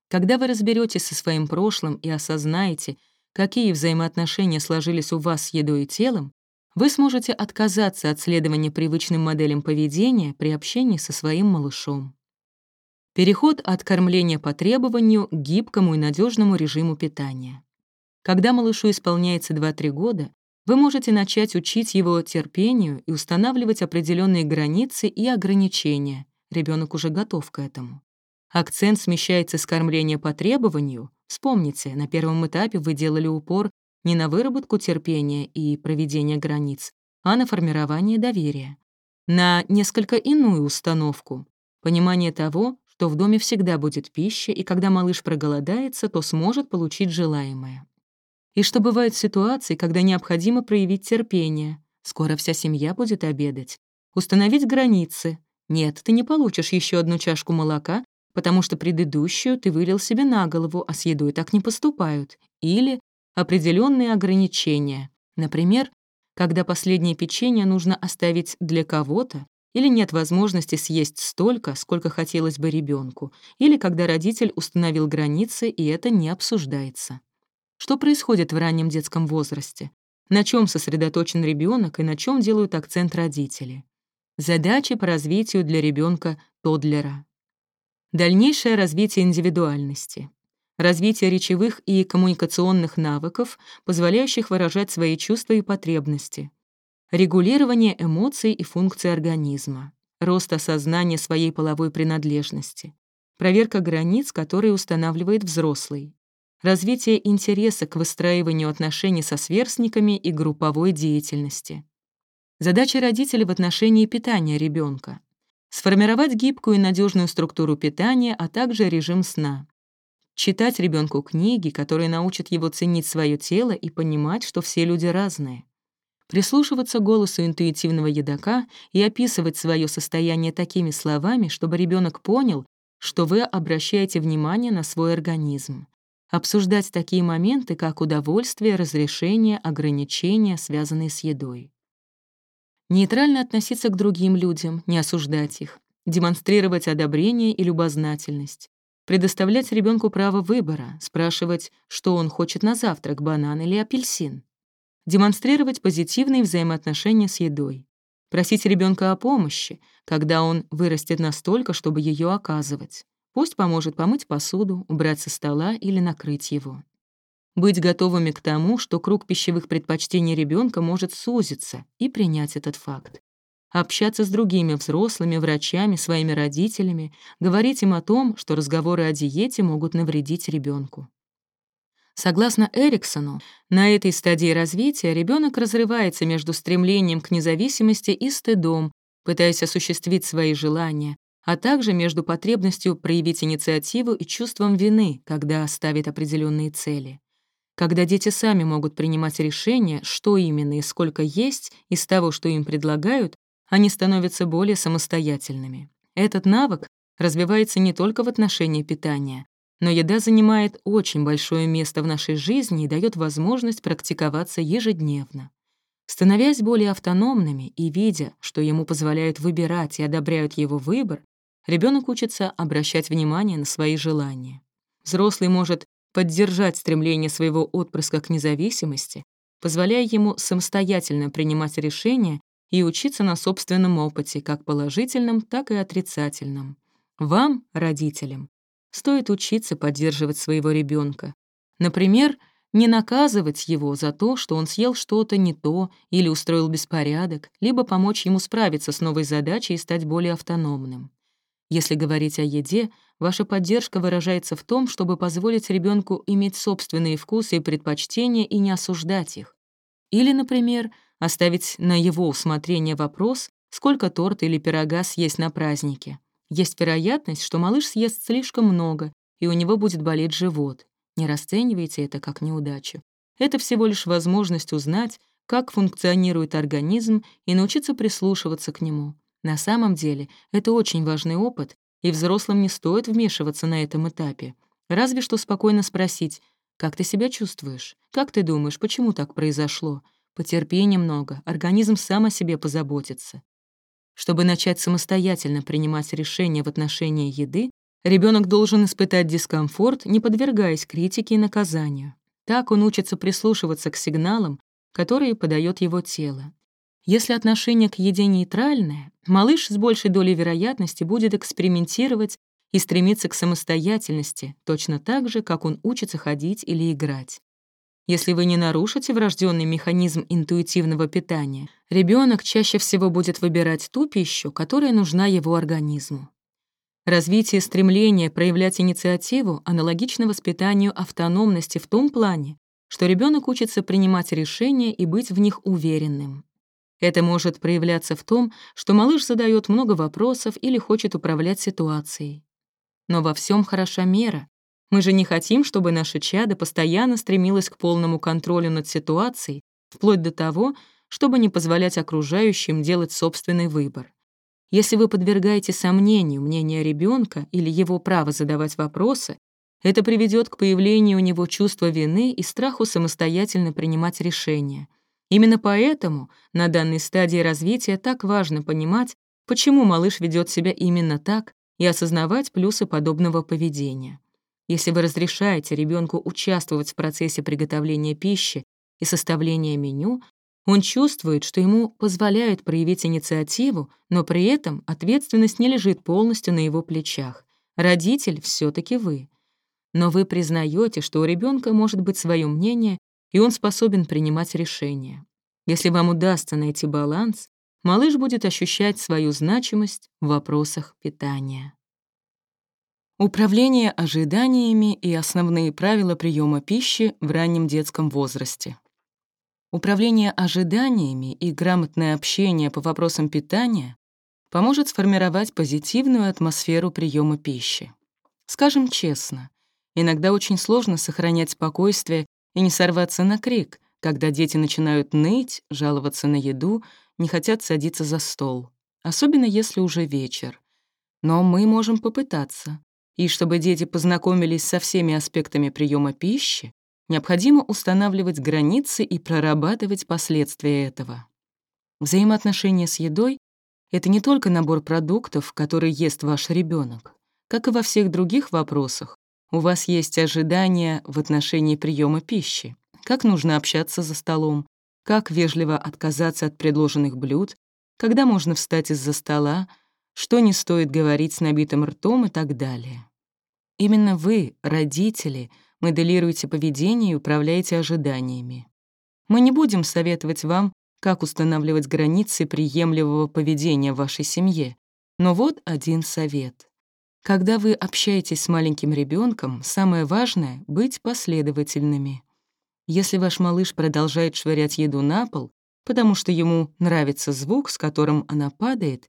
Когда вы разберетесь со своим прошлым и осознаете, какие взаимоотношения сложились у вас с едой и телом, вы сможете отказаться от следования привычным моделям поведения при общении со своим малышом. Переход от кормления по требованию к гибкому и надежному режиму питания. Когда малышу исполняется 2-3 года, вы можете начать учить его терпению и устанавливать определенные границы и ограничения. Ребенок уже готов к этому. Акцент смещается с кормления по требованию, Вспомните, на первом этапе вы делали упор не на выработку терпения и проведение границ, а на формирование доверия. На несколько иную установку. Понимание того, что в доме всегда будет пища, и когда малыш проголодается, то сможет получить желаемое. И что бывают ситуации, когда необходимо проявить терпение. Скоро вся семья будет обедать. Установить границы. Нет, ты не получишь еще одну чашку молока, потому что предыдущую ты вылил себе на голову, а с едой так не поступают. Или определенные ограничения. Например, когда последнее печенье нужно оставить для кого-то, или нет возможности съесть столько, сколько хотелось бы ребенку, или когда родитель установил границы, и это не обсуждается. Что происходит в раннем детском возрасте? На чем сосредоточен ребенок и на чем делают акцент родители? Задачи по развитию для ребенка Тодлера. Дальнейшее развитие индивидуальности. Развитие речевых и коммуникационных навыков, позволяющих выражать свои чувства и потребности. Регулирование эмоций и функций организма. Рост осознания своей половой принадлежности. Проверка границ, которые устанавливает взрослый. Развитие интереса к выстраиванию отношений со сверстниками и групповой деятельности. Задача родителей в отношении питания ребенка сформировать гибкую и надежную структуру питания, а также режим сна. Читать ребенку книги, которые научат его ценить свое тело и понимать, что все люди разные. Прислушиваться к голосу интуитивного едока и описывать свое состояние такими словами, чтобы ребенок понял, что вы обращаете внимание на свой организм. Обсуждать такие моменты, как удовольствие, разрешение, ограничения, связанные с едой. Нейтрально относиться к другим людям, не осуждать их. Демонстрировать одобрение и любознательность. Предоставлять ребенку право выбора, спрашивать, что он хочет на завтрак, банан или апельсин. Демонстрировать позитивные взаимоотношения с едой. Просить ребенка о помощи, когда он вырастет настолько, чтобы ее оказывать. Пусть поможет помыть посуду, убрать со стола или накрыть его быть готовыми к тому, что круг пищевых предпочтений ребенка может сузиться, и принять этот факт. общаться с другими взрослыми, врачами, своими родителями, говорить им о том, что разговоры о диете могут навредить ребенку. Согласно Эриксону, на этой стадии развития ребенок разрывается между стремлением к независимости и стыдом, пытаясь осуществить свои желания, а также между потребностью проявить инициативу и чувством вины, когда ставит определенные цели. Когда дети сами могут принимать решения, что именно и сколько есть из того, что им предлагают, они становятся более самостоятельными. Этот навык развивается не только в отношении питания, но еда занимает очень большое место в нашей жизни и дает возможность практиковаться ежедневно. Становясь более автономными и видя, что ему позволяют выбирать и одобряют его выбор, ребенок учится обращать внимание на свои желания. Взрослый может поддержать стремление своего отпрыска к независимости, позволяя ему самостоятельно принимать решения и учиться на собственном опыте, как положительном, так и отрицательном. Вам, родителям, стоит учиться поддерживать своего ребенка. Например, не наказывать его за то, что он съел что-то не то или устроил беспорядок, либо помочь ему справиться с новой задачей и стать более автономным. Если говорить о еде, ваша поддержка выражается в том, чтобы позволить ребенку иметь собственные вкусы и предпочтения и не осуждать их. Или, например, оставить на его усмотрение вопрос, сколько торта или пирога съесть на празднике. Есть вероятность, что малыш съест слишком много, и у него будет болеть живот. Не расценивайте это как неудачу. Это всего лишь возможность узнать, как функционирует организм и научиться прислушиваться к нему. На самом деле, это очень важный опыт, и взрослым не стоит вмешиваться на этом этапе. Разве что спокойно спросить, как ты себя чувствуешь? Как ты думаешь, почему так произошло? Потерпи немного, организм сам о себе позаботится. Чтобы начать самостоятельно принимать решения в отношении еды, ребенок должен испытать дискомфорт, не подвергаясь критике и наказанию. Так он учится прислушиваться к сигналам, которые подает его тело. Если отношение к еде нейтральное, малыш с большей долей вероятности будет экспериментировать и стремиться к самостоятельности, точно так же, как он учится ходить или играть. Если вы не нарушите врожденный механизм интуитивного питания, ребенок чаще всего будет выбирать ту пищу, которая нужна его организму. Развитие стремления проявлять инициативу аналогично воспитанию автономности в том плане, что ребенок учится принимать решения и быть в них уверенным. Это может проявляться в том, что малыш задает много вопросов или хочет управлять ситуацией. Но во всем хороша мера, мы же не хотим, чтобы наше чадо постоянно стремилось к полному контролю над ситуацией, вплоть до того, чтобы не позволять окружающим делать собственный выбор. Если вы подвергаете сомнению мнение ребенка или его право задавать вопросы, это приведет к появлению у него чувства вины и страху самостоятельно принимать решения. Именно поэтому на данной стадии развития так важно понимать, почему малыш ведет себя именно так и осознавать плюсы подобного поведения. Если вы разрешаете ребенку участвовать в процессе приготовления пищи и составления меню, он чувствует, что ему позволяют проявить инициативу, но при этом ответственность не лежит полностью на его плечах. Родитель все таки вы. Но вы признаете, что у ребенка может быть свое мнение, и он способен принимать решения. Если вам удастся найти баланс, малыш будет ощущать свою значимость в вопросах питания. Управление ожиданиями и основные правила приема пищи в раннем детском возрасте. Управление ожиданиями и грамотное общение по вопросам питания поможет сформировать позитивную атмосферу приема пищи. Скажем честно, иногда очень сложно сохранять спокойствие и не сорваться на крик, когда дети начинают ныть, жаловаться на еду, не хотят садиться за стол, особенно если уже вечер. Но мы можем попытаться. И чтобы дети познакомились со всеми аспектами приема пищи, необходимо устанавливать границы и прорабатывать последствия этого. Взаимоотношения с едой — это не только набор продуктов, которые ест ваш ребенок. Как и во всех других вопросах, у вас есть ожидания в отношении приема пищи, как нужно общаться за столом, как вежливо отказаться от предложенных блюд, когда можно встать из-за стола, что не стоит говорить с набитым ртом и так далее. Именно вы, родители, моделируете поведение и управляете ожиданиями. Мы не будем советовать вам, как устанавливать границы приемлемого поведения в вашей семье. Но вот один совет. Когда вы общаетесь с маленьким ребенком, самое важное — быть последовательными. Если ваш малыш продолжает швырять еду на пол, потому что ему нравится звук, с которым она падает,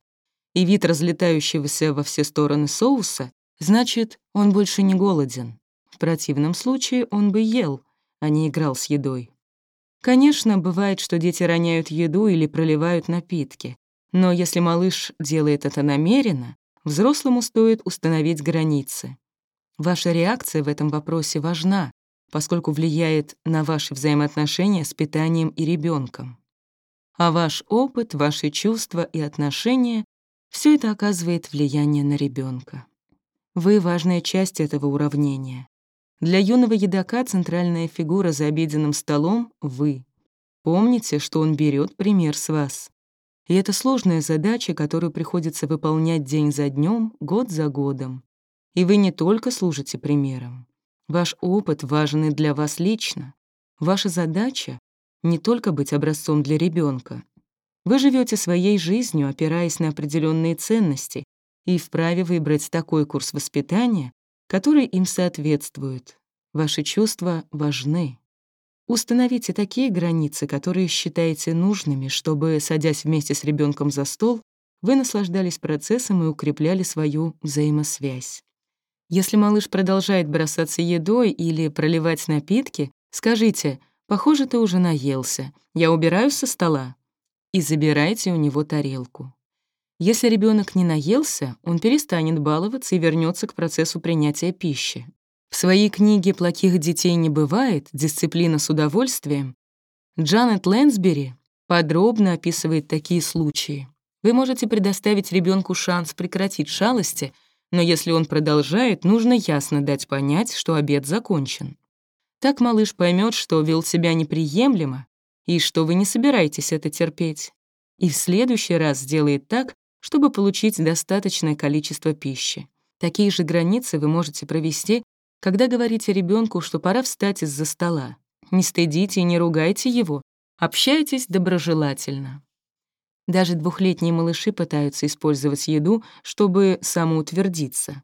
и вид разлетающегося во все стороны соуса, значит, он больше не голоден. В противном случае он бы ел, а не играл с едой. Конечно, бывает, что дети роняют еду или проливают напитки, но если малыш делает это намеренно, взрослому стоит установить границы. Ваша реакция в этом вопросе важна, поскольку влияет на ваши взаимоотношения с питанием и ребенком. А ваш опыт, ваши чувства и отношения — все это оказывает влияние на ребенка. Вы — важная часть этого уравнения. Для юного едока центральная фигура за обеденным столом — вы. Помните, что он берет пример с вас. И это сложная задача, которую приходится выполнять день за днем, год за годом. И вы не только служите примером. Ваш опыт важен и для вас лично. Ваша задача — не только быть образцом для ребенка. Вы живете своей жизнью, опираясь на определенные ценности, и вправе выбрать такой курс воспитания, который им соответствует. Ваши чувства важны. Установите такие границы, которые считаете нужными, чтобы, садясь вместе с ребенком за стол, вы наслаждались процессом и укрепляли свою взаимосвязь. Если малыш продолжает бросаться едой или проливать напитки, скажите «Похоже, ты уже наелся, я убираю со стола» и забирайте у него тарелку. Если ребенок не наелся, он перестанет баловаться и вернется к процессу принятия пищи. В своей книге «Плохих детей не бывает. Дисциплина с удовольствием» Джанет Лэнсбери подробно описывает такие случаи. Вы можете предоставить ребенку шанс прекратить шалости, но если он продолжает, нужно ясно дать понять, что обед закончен. Так малыш поймет, что вел себя неприемлемо и что вы не собираетесь это терпеть. И в следующий раз сделает так, чтобы получить достаточное количество пищи. Такие же границы вы можете провести когда говорите ребенку, что пора встать из-за стола. Не стыдите и не ругайте его, общайтесь доброжелательно. Даже двухлетние малыши пытаются использовать еду, чтобы самоутвердиться.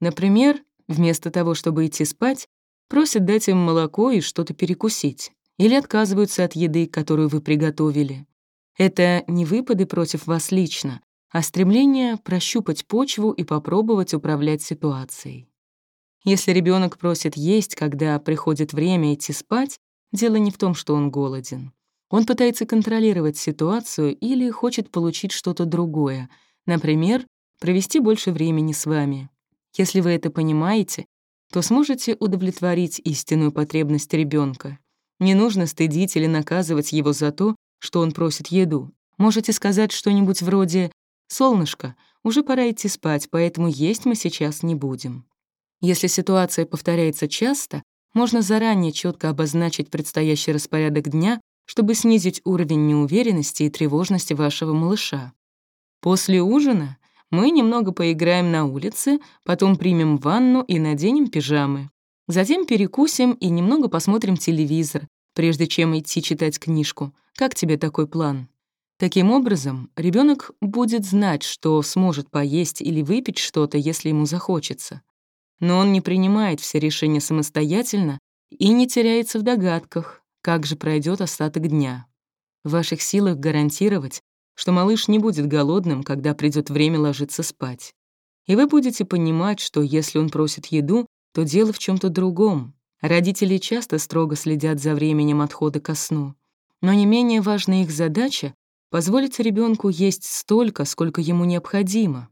Например, вместо того, чтобы идти спать, просят дать им молоко и что-то перекусить, или отказываются от еды, которую вы приготовили. Это не выпады против вас лично, а стремление прощупать почву и попробовать управлять ситуацией. Если ребенок просит есть, когда приходит время идти спать, дело не в том, что он голоден. Он пытается контролировать ситуацию или хочет получить что-то другое, например, провести больше времени с вами. Если вы это понимаете, то сможете удовлетворить истинную потребность ребенка. Не нужно стыдить или наказывать его за то, что он просит еду. Можете сказать что-нибудь вроде «Солнышко, уже пора идти спать, поэтому есть мы сейчас не будем». Если ситуация повторяется часто, можно заранее четко обозначить предстоящий распорядок дня, чтобы снизить уровень неуверенности и тревожности вашего малыша. После ужина мы немного поиграем на улице, потом примем ванну и наденем пижамы. Затем перекусим и немного посмотрим телевизор, прежде чем идти читать книжку. Как тебе такой план? Таким образом, ребенок будет знать, что сможет поесть или выпить что-то, если ему захочется но он не принимает все решения самостоятельно и не теряется в догадках, как же пройдет остаток дня. В ваших силах гарантировать, что малыш не будет голодным, когда придет время ложиться спать. И вы будете понимать, что если он просит еду, то дело в чем то другом. Родители часто строго следят за временем отхода ко сну. Но не менее важная их задача — позволить ребенку есть столько, сколько ему необходимо,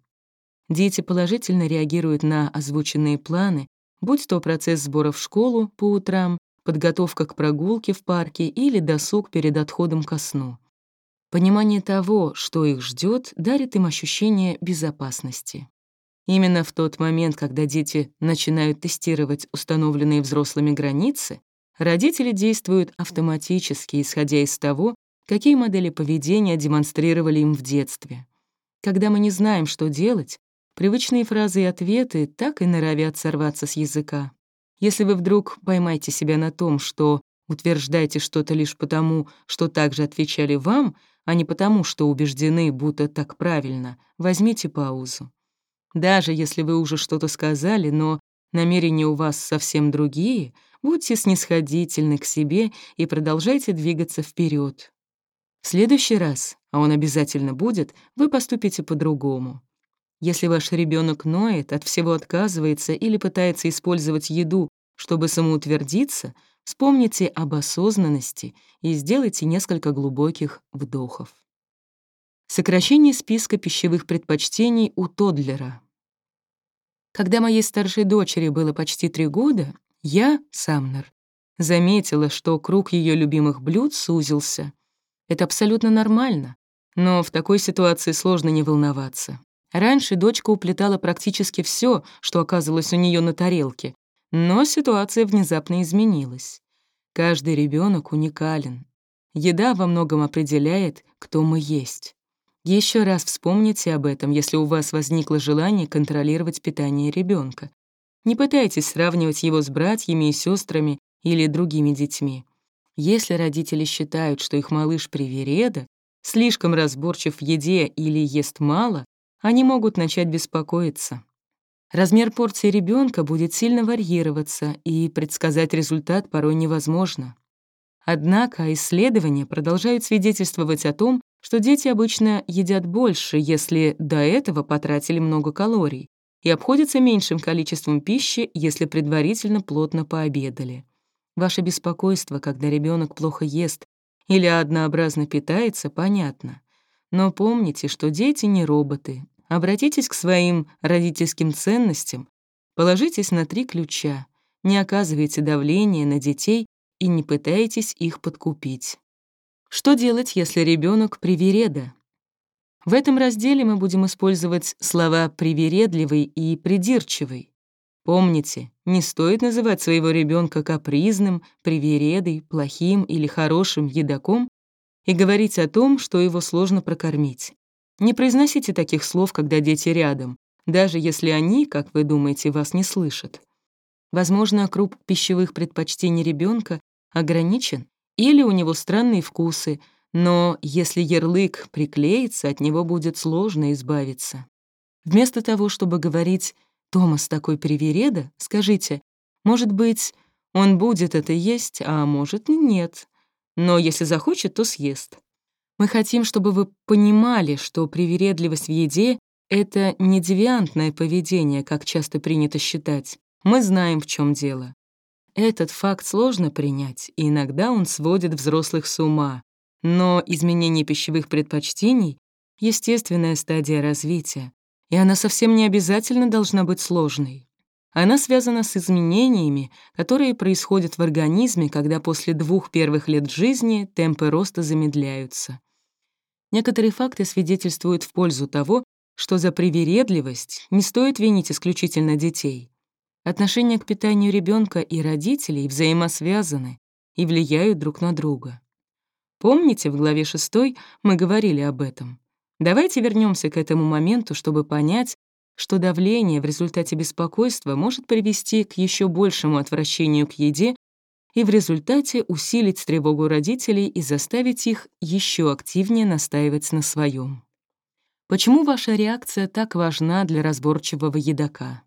Дети положительно реагируют на озвученные планы, будь то процесс сбора в школу по утрам, подготовка к прогулке в парке или досуг перед отходом ко сну. Понимание того, что их ждет, дарит им ощущение безопасности. Именно в тот момент, когда дети начинают тестировать установленные взрослыми границы, родители действуют автоматически, исходя из того, какие модели поведения демонстрировали им в детстве. Когда мы не знаем, что делать, Привычные фразы и ответы так и норовят сорваться с языка. Если вы вдруг поймаете себя на том, что утверждаете что-то лишь потому, что так же отвечали вам, а не потому, что убеждены, будто так правильно, возьмите паузу. Даже если вы уже что-то сказали, но намерения у вас совсем другие, будьте снисходительны к себе и продолжайте двигаться вперед. В следующий раз, а он обязательно будет, вы поступите по-другому. Если ваш ребенок ноет, от всего отказывается или пытается использовать еду, чтобы самоутвердиться, вспомните об осознанности и сделайте несколько глубоких вдохов. Сокращение списка пищевых предпочтений у Тодлера. Когда моей старшей дочери было почти три года, я, Самнер, заметила, что круг ее любимых блюд сузился. Это абсолютно нормально, но в такой ситуации сложно не волноваться. Раньше дочка уплетала практически все, что оказывалось у нее на тарелке, но ситуация внезапно изменилась. Каждый ребенок уникален. Еда во многом определяет, кто мы есть. Еще раз вспомните об этом, если у вас возникло желание контролировать питание ребенка. Не пытайтесь сравнивать его с братьями и сестрами или другими детьми. Если родители считают, что их малыш привереда, слишком разборчив в еде или ест мало, они могут начать беспокоиться. Размер порции ребенка будет сильно варьироваться, и предсказать результат порой невозможно. Однако исследования продолжают свидетельствовать о том, что дети обычно едят больше, если до этого потратили много калорий, и обходятся меньшим количеством пищи, если предварительно плотно пообедали. Ваше беспокойство, когда ребенок плохо ест или однообразно питается, понятно. Но помните, что дети не роботы. Обратитесь к своим родительским ценностям, положитесь на три ключа, не оказывайте давления на детей и не пытайтесь их подкупить. Что делать, если ребенок привереда? В этом разделе мы будем использовать слова «привередливый» и «придирчивый». Помните, не стоит называть своего ребенка капризным, привередой, плохим или хорошим едоком и говорить о том, что его сложно прокормить. Не произносите таких слов, когда дети рядом, даже если они, как вы думаете, вас не слышат. Возможно, круг пищевых предпочтений ребенка ограничен, или у него странные вкусы, но если ярлык приклеится, от него будет сложно избавиться. Вместо того, чтобы говорить «Томас такой привереда», скажите «Может быть, он будет это есть, а может, нет. Но если захочет, то съест». Мы хотим, чтобы вы понимали, что привередливость в еде — это не девиантное поведение, как часто принято считать. Мы знаем, в чем дело. Этот факт сложно принять, и иногда он сводит взрослых с ума. Но изменение пищевых предпочтений — естественная стадия развития, и она совсем не обязательно должна быть сложной. Она связана с изменениями, которые происходят в организме, когда после двух первых лет жизни темпы роста замедляются. Некоторые факты свидетельствуют в пользу того, что за привередливость не стоит винить исключительно детей. Отношения к питанию ребенка и родителей взаимосвязаны и влияют друг на друга. Помните, в главе 6 мы говорили об этом. Давайте вернемся к этому моменту, чтобы понять, что давление в результате беспокойства может привести к еще большему отвращению к еде и в результате усилить тревогу родителей и заставить их еще активнее настаивать на своем. Почему ваша реакция так важна для разборчивого едока?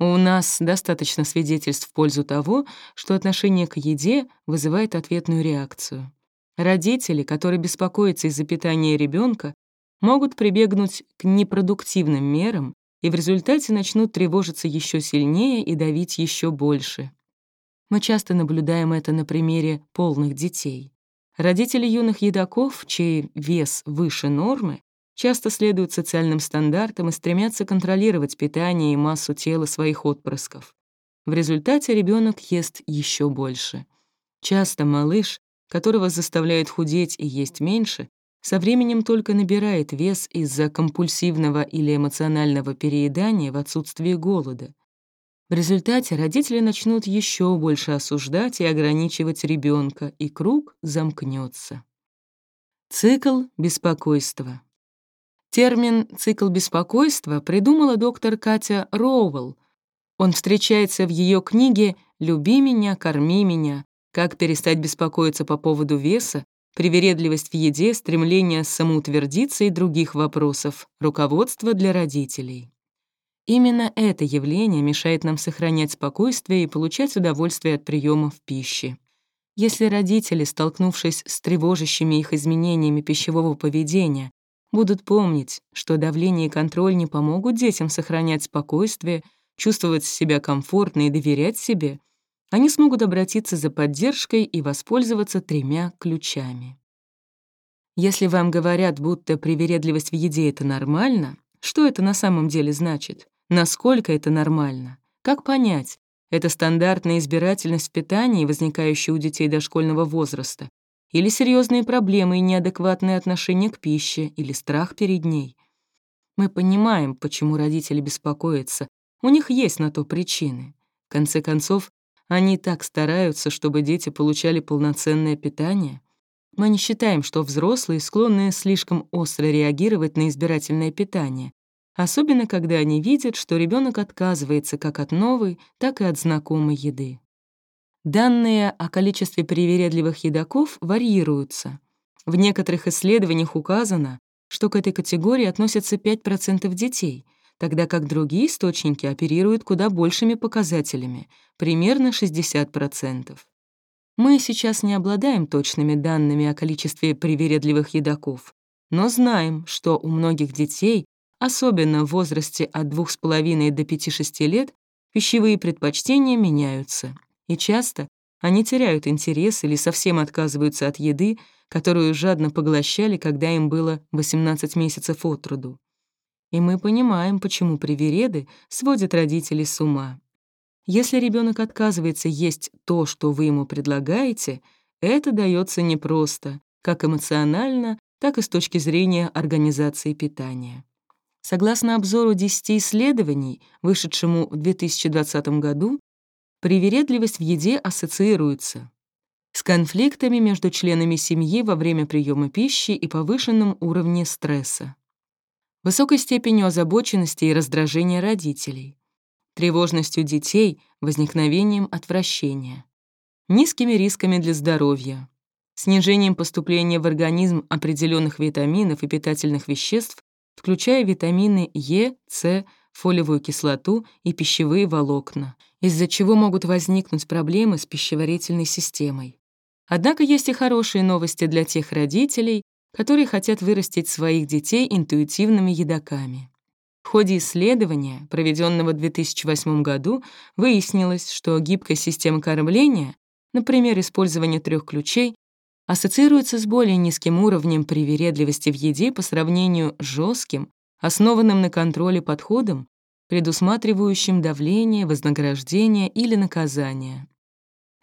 У нас достаточно свидетельств в пользу того, что отношение к еде вызывает ответную реакцию. Родители, которые беспокоятся из-за питания ребенка, могут прибегнуть к непродуктивным мерам и в результате начнут тревожиться еще сильнее и давить еще больше. Мы часто наблюдаем это на примере полных детей. Родители юных едоков, чей вес выше нормы, часто следуют социальным стандартам и стремятся контролировать питание и массу тела своих отпрысков. В результате ребенок ест еще больше. Часто малыш, которого заставляют худеть и есть меньше, со временем только набирает вес из-за компульсивного или эмоционального переедания в отсутствии голода. В результате родители начнут еще больше осуждать и ограничивать ребенка, и круг замкнется. Цикл беспокойства. Термин «цикл беспокойства» придумала доктор Катя Роуэлл. Он встречается в ее книге «Люби меня, корми меня. Как перестать беспокоиться по поводу веса, привередливость в еде, стремление самоутвердиться и других вопросов, руководство для родителей. Именно это явление мешает нам сохранять спокойствие и получать удовольствие от приемов пищи. Если родители, столкнувшись с тревожащими их изменениями пищевого поведения, будут помнить, что давление и контроль не помогут детям сохранять спокойствие, чувствовать себя комфортно и доверять себе, они смогут обратиться за поддержкой и воспользоваться тремя ключами. Если вам говорят, будто привередливость в еде — это нормально, что это на самом деле значит? Насколько это нормально? Как понять? Это стандартная избирательность в питании, возникающая у детей дошкольного возраста, или серьезные проблемы и неадекватное отношение к пище, или страх перед ней. Мы понимаем, почему родители беспокоятся, у них есть на то причины. В конце концов, они так стараются, чтобы дети получали полноценное питание. Мы не считаем, что взрослые склонны слишком остро реагировать на избирательное питание, особенно когда они видят, что ребенок отказывается как от новой, так и от знакомой еды. Данные о количестве привередливых едоков варьируются. В некоторых исследованиях указано, что к этой категории относятся 5% детей — тогда как другие источники оперируют куда большими показателями, примерно 60%. Мы сейчас не обладаем точными данными о количестве привередливых едоков, но знаем, что у многих детей, особенно в возрасте от 2,5 до 5-6 лет, пищевые предпочтения меняются, и часто они теряют интерес или совсем отказываются от еды, которую жадно поглощали, когда им было 18 месяцев от роду. И мы понимаем, почему привереды сводят родителей с ума. Если ребенок отказывается есть то, что вы ему предлагаете, это дается непросто, как эмоционально, так и с точки зрения организации питания. Согласно обзору 10 исследований, вышедшему в 2020 году, привередливость в еде ассоциируется с конфликтами между членами семьи во время приема пищи и повышенным уровнем стресса высокой степенью озабоченности и раздражения родителей, тревожностью детей, возникновением отвращения, низкими рисками для здоровья, снижением поступления в организм определенных витаминов и питательных веществ, включая витамины Е, С, фолиевую кислоту и пищевые волокна, из-за чего могут возникнуть проблемы с пищеварительной системой. Однако есть и хорошие новости для тех родителей, которые хотят вырастить своих детей интуитивными едоками. В ходе исследования, проведенного в 2008 году, выяснилось, что гибкая система кормления, например, использование трех ключей, ассоциируется с более низким уровнем привередливости в еде по сравнению с жестким, основанным на контроле подходом, предусматривающим давление, вознаграждение или наказание.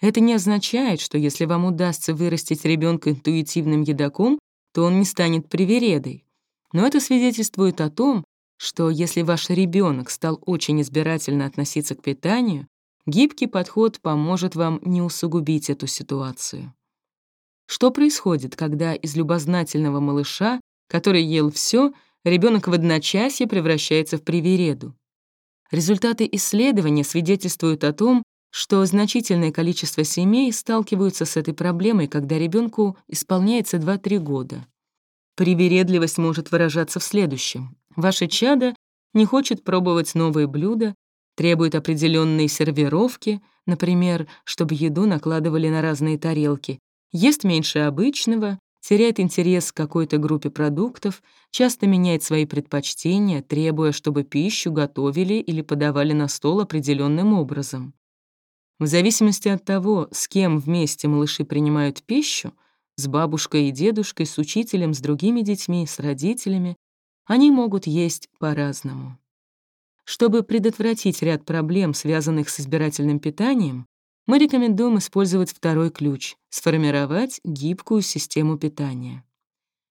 Это не означает, что если вам удастся вырастить ребенка интуитивным едоком, то он не станет привередой. Но это свидетельствует о том, что если ваш ребенок стал очень избирательно относиться к питанию, гибкий подход поможет вам не усугубить эту ситуацию. Что происходит, когда из любознательного малыша, который ел все, ребенок в одночасье превращается в привереду? Результаты исследования свидетельствуют о том, что значительное количество семей сталкиваются с этой проблемой, когда ребенку исполняется 2-3 года. Привередливость может выражаться в следующем. Ваше чадо не хочет пробовать новые блюда, требует определенной сервировки, например, чтобы еду накладывали на разные тарелки, ест меньше обычного, теряет интерес к какой-то группе продуктов, часто меняет свои предпочтения, требуя, чтобы пищу готовили или подавали на стол определенным образом. В зависимости от того, с кем вместе малыши принимают пищу, с бабушкой и дедушкой, с учителем, с другими детьми, с родителями, они могут есть по-разному. Чтобы предотвратить ряд проблем, связанных с избирательным питанием, мы рекомендуем использовать второй ключ — сформировать гибкую систему питания.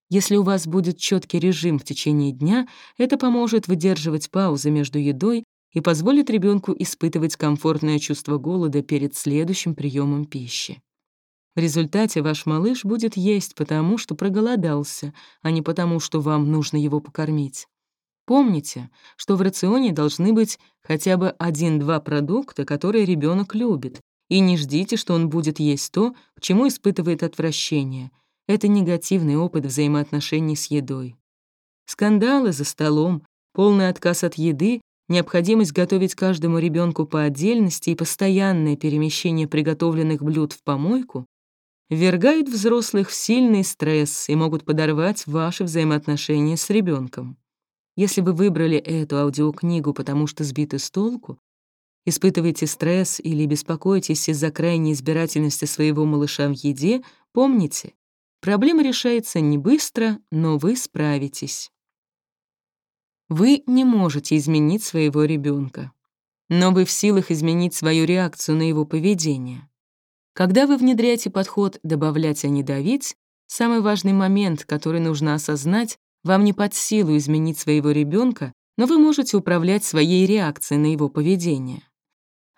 Если у вас будет четкий режим в течение дня, это поможет выдерживать паузы между едой и позволит ребенку испытывать комфортное чувство голода перед следующим приемом пищи. В результате ваш малыш будет есть потому, что проголодался, а не потому, что вам нужно его покормить. Помните, что в рационе должны быть хотя бы один-два продукта, которые ребенок любит, И не ждите, что он будет есть то, к чему испытывает отвращение. Это негативный опыт взаимоотношений с едой. Скандалы за столом, полный отказ от еды, необходимость готовить каждому ребенку по отдельности и постоянное перемещение приготовленных блюд в помойку ввергают взрослых в сильный стресс и могут подорвать ваши взаимоотношения с ребенком. Если вы выбрали эту аудиокнигу, потому что сбиты с толку, испытываете стресс или беспокоитесь из-за крайней избирательности своего малыша в еде, помните, проблема решается не быстро, но вы справитесь. Вы не можете изменить своего ребенка, но вы в силах изменить свою реакцию на его поведение. Когда вы внедряете подход «добавлять, а не давить», самый важный момент, который нужно осознать, вам не под силу изменить своего ребенка, но вы можете управлять своей реакцией на его поведение.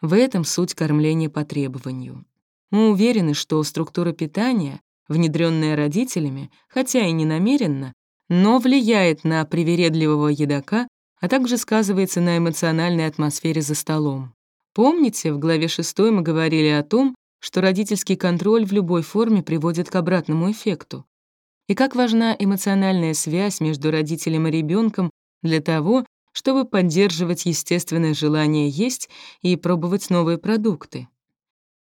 В этом суть кормления по требованию. Мы уверены, что структура питания, внедренная родителями, хотя и не намеренно, но влияет на привередливого едока, а также сказывается на эмоциональной атмосфере за столом. Помните, в главе 6 мы говорили о том, что родительский контроль в любой форме приводит к обратному эффекту. И как важна эмоциональная связь между родителем и ребенком для того, чтобы поддерживать естественное желание есть и пробовать новые продукты.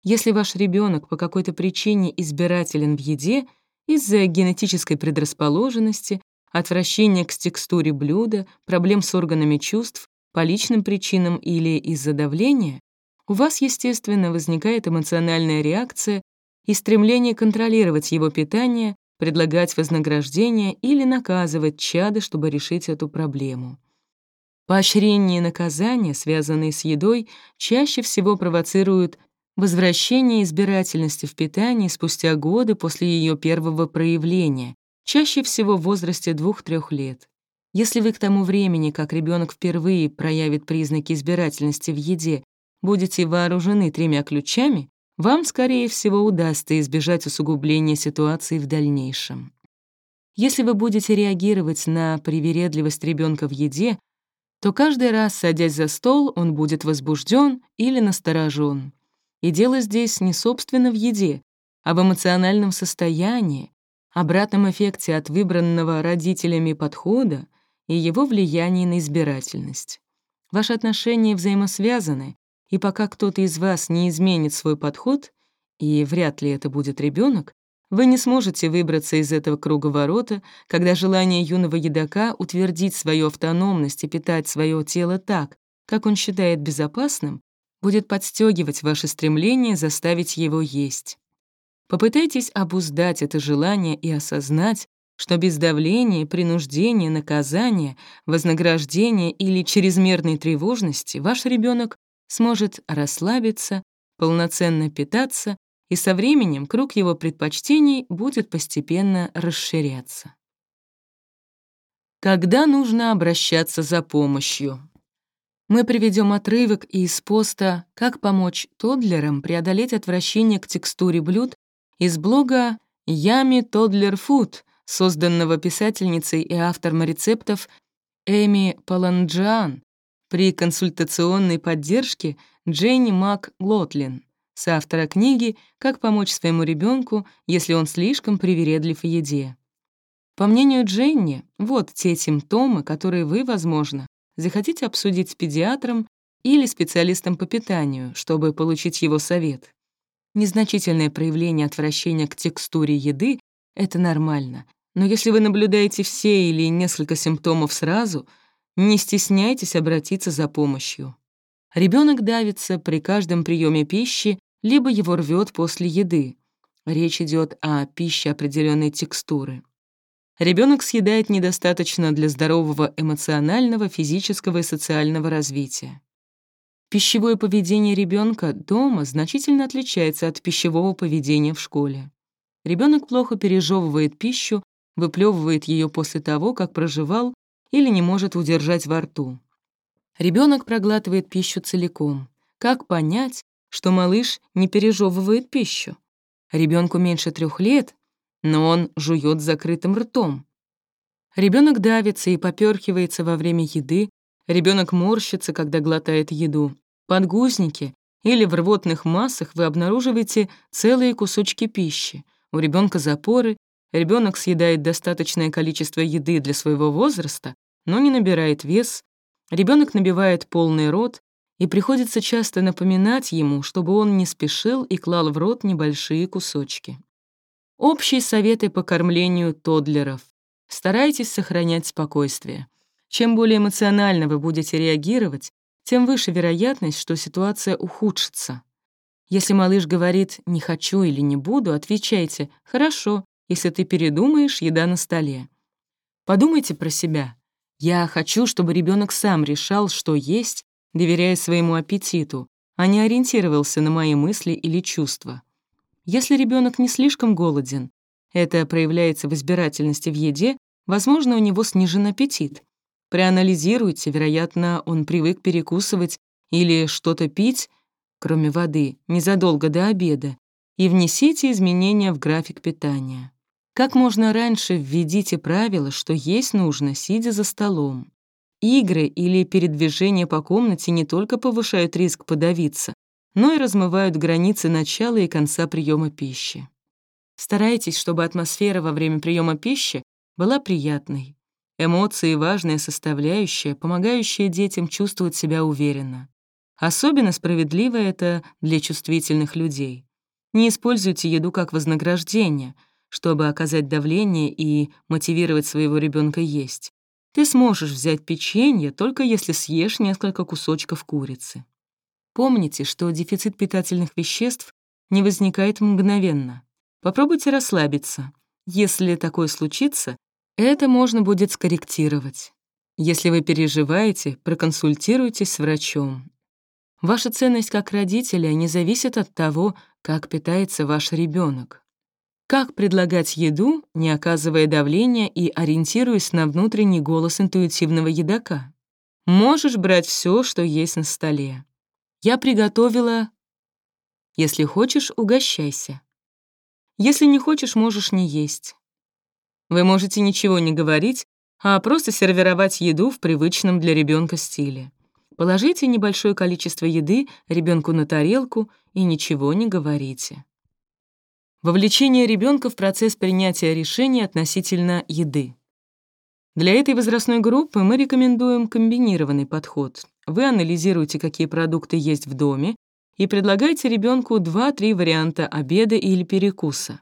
Если ваш ребенок по какой-то причине избирателен в еде из-за генетической предрасположенности, отвращения к текстуре блюда, проблем с органами чувств, по личным причинам или из-за давления, у вас, естественно, возникает эмоциональная реакция и стремление контролировать его питание, предлагать вознаграждение или наказывать чада, чтобы решить эту проблему. Поощрение и наказания, связанные с едой, чаще всего провоцируют возвращение избирательности в питании спустя годы после ее первого проявления, чаще всего в возрасте 2-3 лет. Если вы к тому времени, как ребенок впервые проявит признаки избирательности в еде, будете вооружены тремя ключами, вам, скорее всего, удастся избежать усугубления ситуации в дальнейшем. Если вы будете реагировать на привередливость ребенка в еде, то каждый раз, садясь за стол, он будет возбужден или насторожен. И дело здесь не собственно в еде, а в эмоциональном состоянии, обратном эффекте от выбранного родителями подхода и его влиянии на избирательность. Ваши отношения взаимосвязаны, и пока кто-то из вас не изменит свой подход, и вряд ли это будет ребенок, вы не сможете выбраться из этого круговорота, когда желание юного едока утвердить свою автономность и питать свое тело так, как он считает безопасным, будет подстегивать ваше стремление заставить его есть. Попытайтесь обуздать это желание и осознать, что без давления, принуждения, наказания, вознаграждения или чрезмерной тревожности ваш ребенок сможет расслабиться, полноценно питаться, и со временем круг его предпочтений будет постепенно расширяться. Когда нужно обращаться за помощью? Мы приведем отрывок из поста «Как помочь тодлерам преодолеть отвращение к текстуре блюд» из блога Ями Тодлер Фуд, созданного писательницей и автором рецептов Эми Паланджиан, при консультационной поддержке Дженни Мак Лотлин, соавтора книги «Как помочь своему ребенку, если он слишком привередлив в еде». По мнению Дженни, вот те симптомы, которые вы, возможно, захотите обсудить с педиатром или специалистом по питанию, чтобы получить его совет. Незначительное проявление отвращения к текстуре еды — это нормально, но если вы наблюдаете все или несколько симптомов сразу — не стесняйтесь обратиться за помощью. Ребенок давится при каждом приеме пищи, либо его рвет после еды. Речь идет о пище определенной текстуры. Ребенок съедает недостаточно для здорового эмоционального, физического и социального развития. Пищевое поведение ребенка дома значительно отличается от пищевого поведения в школе. Ребенок плохо пережевывает пищу, выплевывает ее после того, как проживал или не может удержать во рту. Ребенок проглатывает пищу целиком. Как понять, что малыш не пережевывает пищу? Ребенку меньше трех лет, но он жует закрытым ртом. Ребенок давится и поперхивается во время еды, ребенок морщится, когда глотает еду. Подгузники Или в рвотных массах вы обнаруживаете целые кусочки пищи. У ребенка запоры, ребенок съедает достаточное количество еды для своего возраста, но не набирает вес, ребенок набивает полный рот, и приходится часто напоминать ему, чтобы он не спешил и клал в рот небольшие кусочки. Общие советы по кормлению тодлеров. Старайтесь сохранять спокойствие. Чем более эмоционально вы будете реагировать, тем выше вероятность, что ситуация ухудшится. Если малыш говорит «не хочу» или «не буду», отвечайте «хорошо», если ты передумаешь, еда на столе. Подумайте про себя. Я хочу, чтобы ребенок сам решал, что есть, доверяя своему аппетиту, а не ориентировался на мои мысли или чувства. Если ребенок не слишком голоден, это проявляется в избирательности в еде, возможно, у него снижен аппетит. Проанализируйте, вероятно, он привык перекусывать или что-то пить, кроме воды, незадолго до обеда, и внесите изменения в график питания. Как можно раньше введите правило, что есть нужно, сидя за столом. Игры или передвижение по комнате не только повышают риск подавиться, но и размывают границы начала и конца приема пищи. Старайтесь, чтобы атмосфера во время приема пищи была приятной. Эмоции — важная составляющая, помогающая детям чувствовать себя уверенно. Особенно справедливо это для чувствительных людей. Не используйте еду как вознаграждение, чтобы оказать давление и мотивировать своего ребенка есть. Ты сможешь взять печенье, только если съешь несколько кусочков курицы. Помните, что дефицит питательных веществ не возникает мгновенно. Попробуйте расслабиться. Если такое случится, это можно будет скорректировать. Если вы переживаете, проконсультируйтесь с врачом. Ваша ценность как родителя не зависит от того, как питается ваш ребенок. Как предлагать еду, не оказывая давления и ориентируясь на внутренний голос интуитивного едока? Можешь брать все, что есть на столе. Я приготовила... Если хочешь, угощайся. Если не хочешь, можешь не есть. Вы можете ничего не говорить, а просто сервировать еду в привычном для ребенка стиле. Положите небольшое количество еды ребенку на тарелку и ничего не говорите. Вовлечение ребенка в процесс принятия решений относительно еды. Для этой возрастной группы мы рекомендуем комбинированный подход. Вы анализируете, какие продукты есть в доме, и предлагаете ребенку 2-3 варианта обеда или перекуса.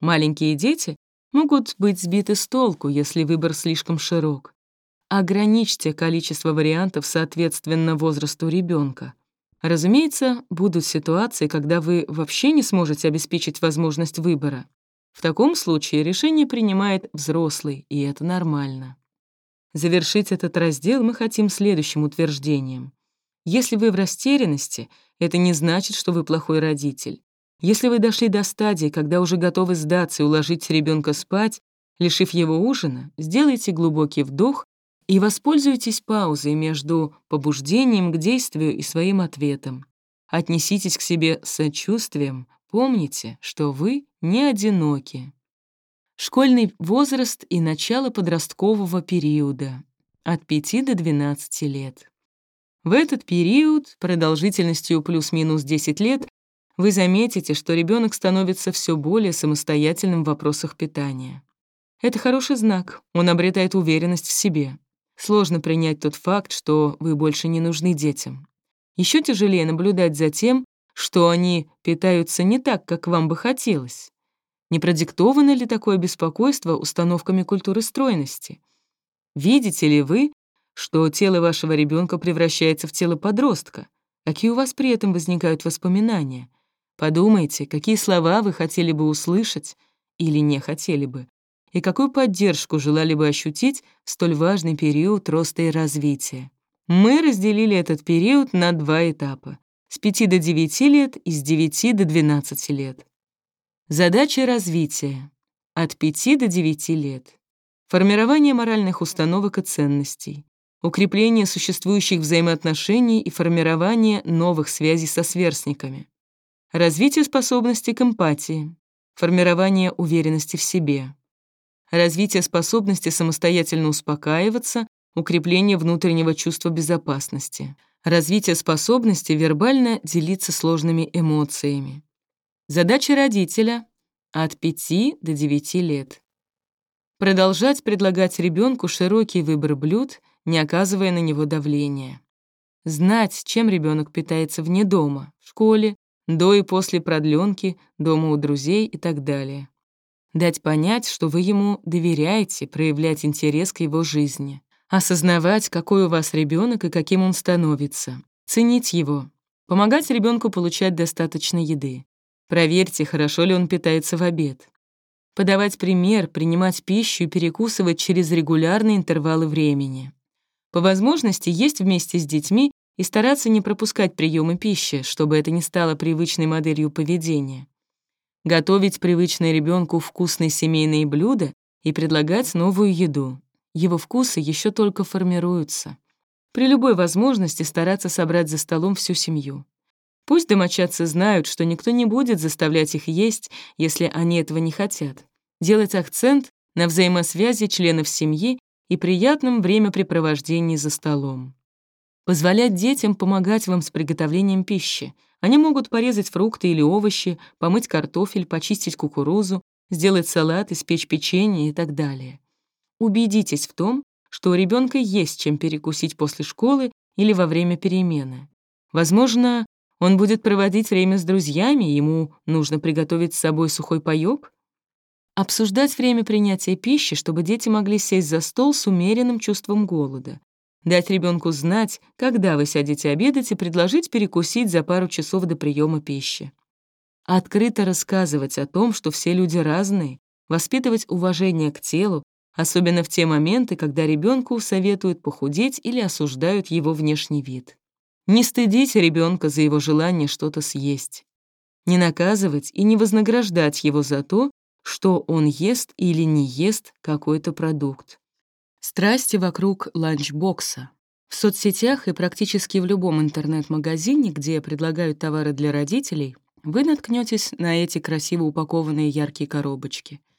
Маленькие дети могут быть сбиты с толку, если выбор слишком широк. Ограничьте количество вариантов соответственно возрасту ребенка. Разумеется, будут ситуации, когда вы вообще не сможете обеспечить возможность выбора. В таком случае решение принимает взрослый, и это нормально. Завершить этот раздел мы хотим следующим утверждением. Если вы в растерянности, это не значит, что вы плохой родитель. Если вы дошли до стадии, когда уже готовы сдаться и уложить ребенка спать, лишив его ужина, сделайте глубокий вдох и воспользуйтесь паузой между побуждением к действию и своим ответом. Отнеситесь к себе с сочувствием, помните, что вы не одиноки. Школьный возраст и начало подросткового периода от 5 до 12 лет. В этот период, продолжительностью плюс-минус 10 лет, вы заметите, что ребенок становится все более самостоятельным в вопросах питания. Это хороший знак, он обретает уверенность в себе. Сложно принять тот факт, что вы больше не нужны детям. Еще тяжелее наблюдать за тем, что они питаются не так, как вам бы хотелось. Не продиктовано ли такое беспокойство установками культуры стройности? Видите ли вы, что тело вашего ребенка превращается в тело подростка? Какие у вас при этом возникают воспоминания? Подумайте, какие слова вы хотели бы услышать или не хотели бы, и какую поддержку желали бы ощутить в столь важный период роста и развития. Мы разделили этот период на два этапа — с 5 до 9 лет и с 9 до 12 лет. Задача развития — от 5 до 9 лет. Формирование моральных установок и ценностей, укрепление существующих взаимоотношений и формирование новых связей со сверстниками, развитие способности к эмпатии, формирование уверенности в себе, развитие способности самостоятельно успокаиваться, укрепление внутреннего чувства безопасности, Развитие способности вербально делиться сложными эмоциями. Задача родителя — от 5 до 9 лет. Продолжать предлагать ребенку широкий выбор блюд, не оказывая на него давления. Знать, чем ребенок питается вне дома, в школе, до и после продленки, дома у друзей и так далее. Дать понять, что вы ему доверяете, проявлять интерес к его жизни. Осознавать, какой у вас ребенок и каким он становится. Ценить его. Помогать ребенку получать достаточно еды. Проверьте, хорошо ли он питается в обед. Подавать пример, принимать пищу и перекусывать через регулярные интервалы времени. По возможности есть вместе с детьми и стараться не пропускать приемы пищи, чтобы это не стало привычной моделью поведения. Готовить привычное ребенку вкусные семейные блюда и предлагать новую еду. Его вкусы еще только формируются. При любой возможности стараться собрать за столом всю семью. Пусть домочадцы знают, что никто не будет заставлять их есть, если они этого не хотят. Делать акцент на взаимосвязи членов семьи и приятном времяпрепровождении за столом. Позволять детям помогать вам с приготовлением пищи. Они могут порезать фрукты или овощи, помыть картофель, почистить кукурузу, сделать салат, испечь печенье и так далее. Убедитесь в том, что у ребенка есть чем перекусить после школы или во время перемены. Возможно, он будет проводить время с друзьями, ему нужно приготовить с собой сухой паёк. Обсуждать время принятия пищи, чтобы дети могли сесть за стол с умеренным чувством голода. Дать ребенку знать, когда вы сядете обедать, и предложить перекусить за пару часов до приема пищи. Открыто рассказывать о том, что все люди разные, воспитывать уважение к телу, особенно в те моменты, когда ребенку советуют похудеть или осуждают его внешний вид. Не стыдите ребенка за его желание что-то съесть. Не наказывать и не вознаграждать его за то, что он ест или не ест какой-то продукт. Страсти вокруг ланчбокса. В соцсетях и практически в любом интернет-магазине, где предлагают товары для родителей, вы наткнетесь на эти красиво упакованные яркие коробочки —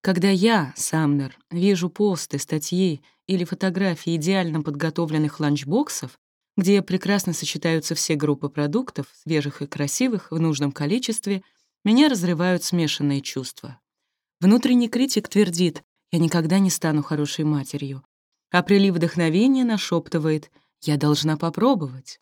когда я, Самнер, вижу посты, статьи или фотографии идеально подготовленных ланчбоксов, где прекрасно сочетаются все группы продуктов, свежих и красивых, в нужном количестве, меня разрывают смешанные чувства. Внутренний критик твердит, я никогда не стану хорошей матерью, а прилив вдохновения нашептывает, я должна попробовать.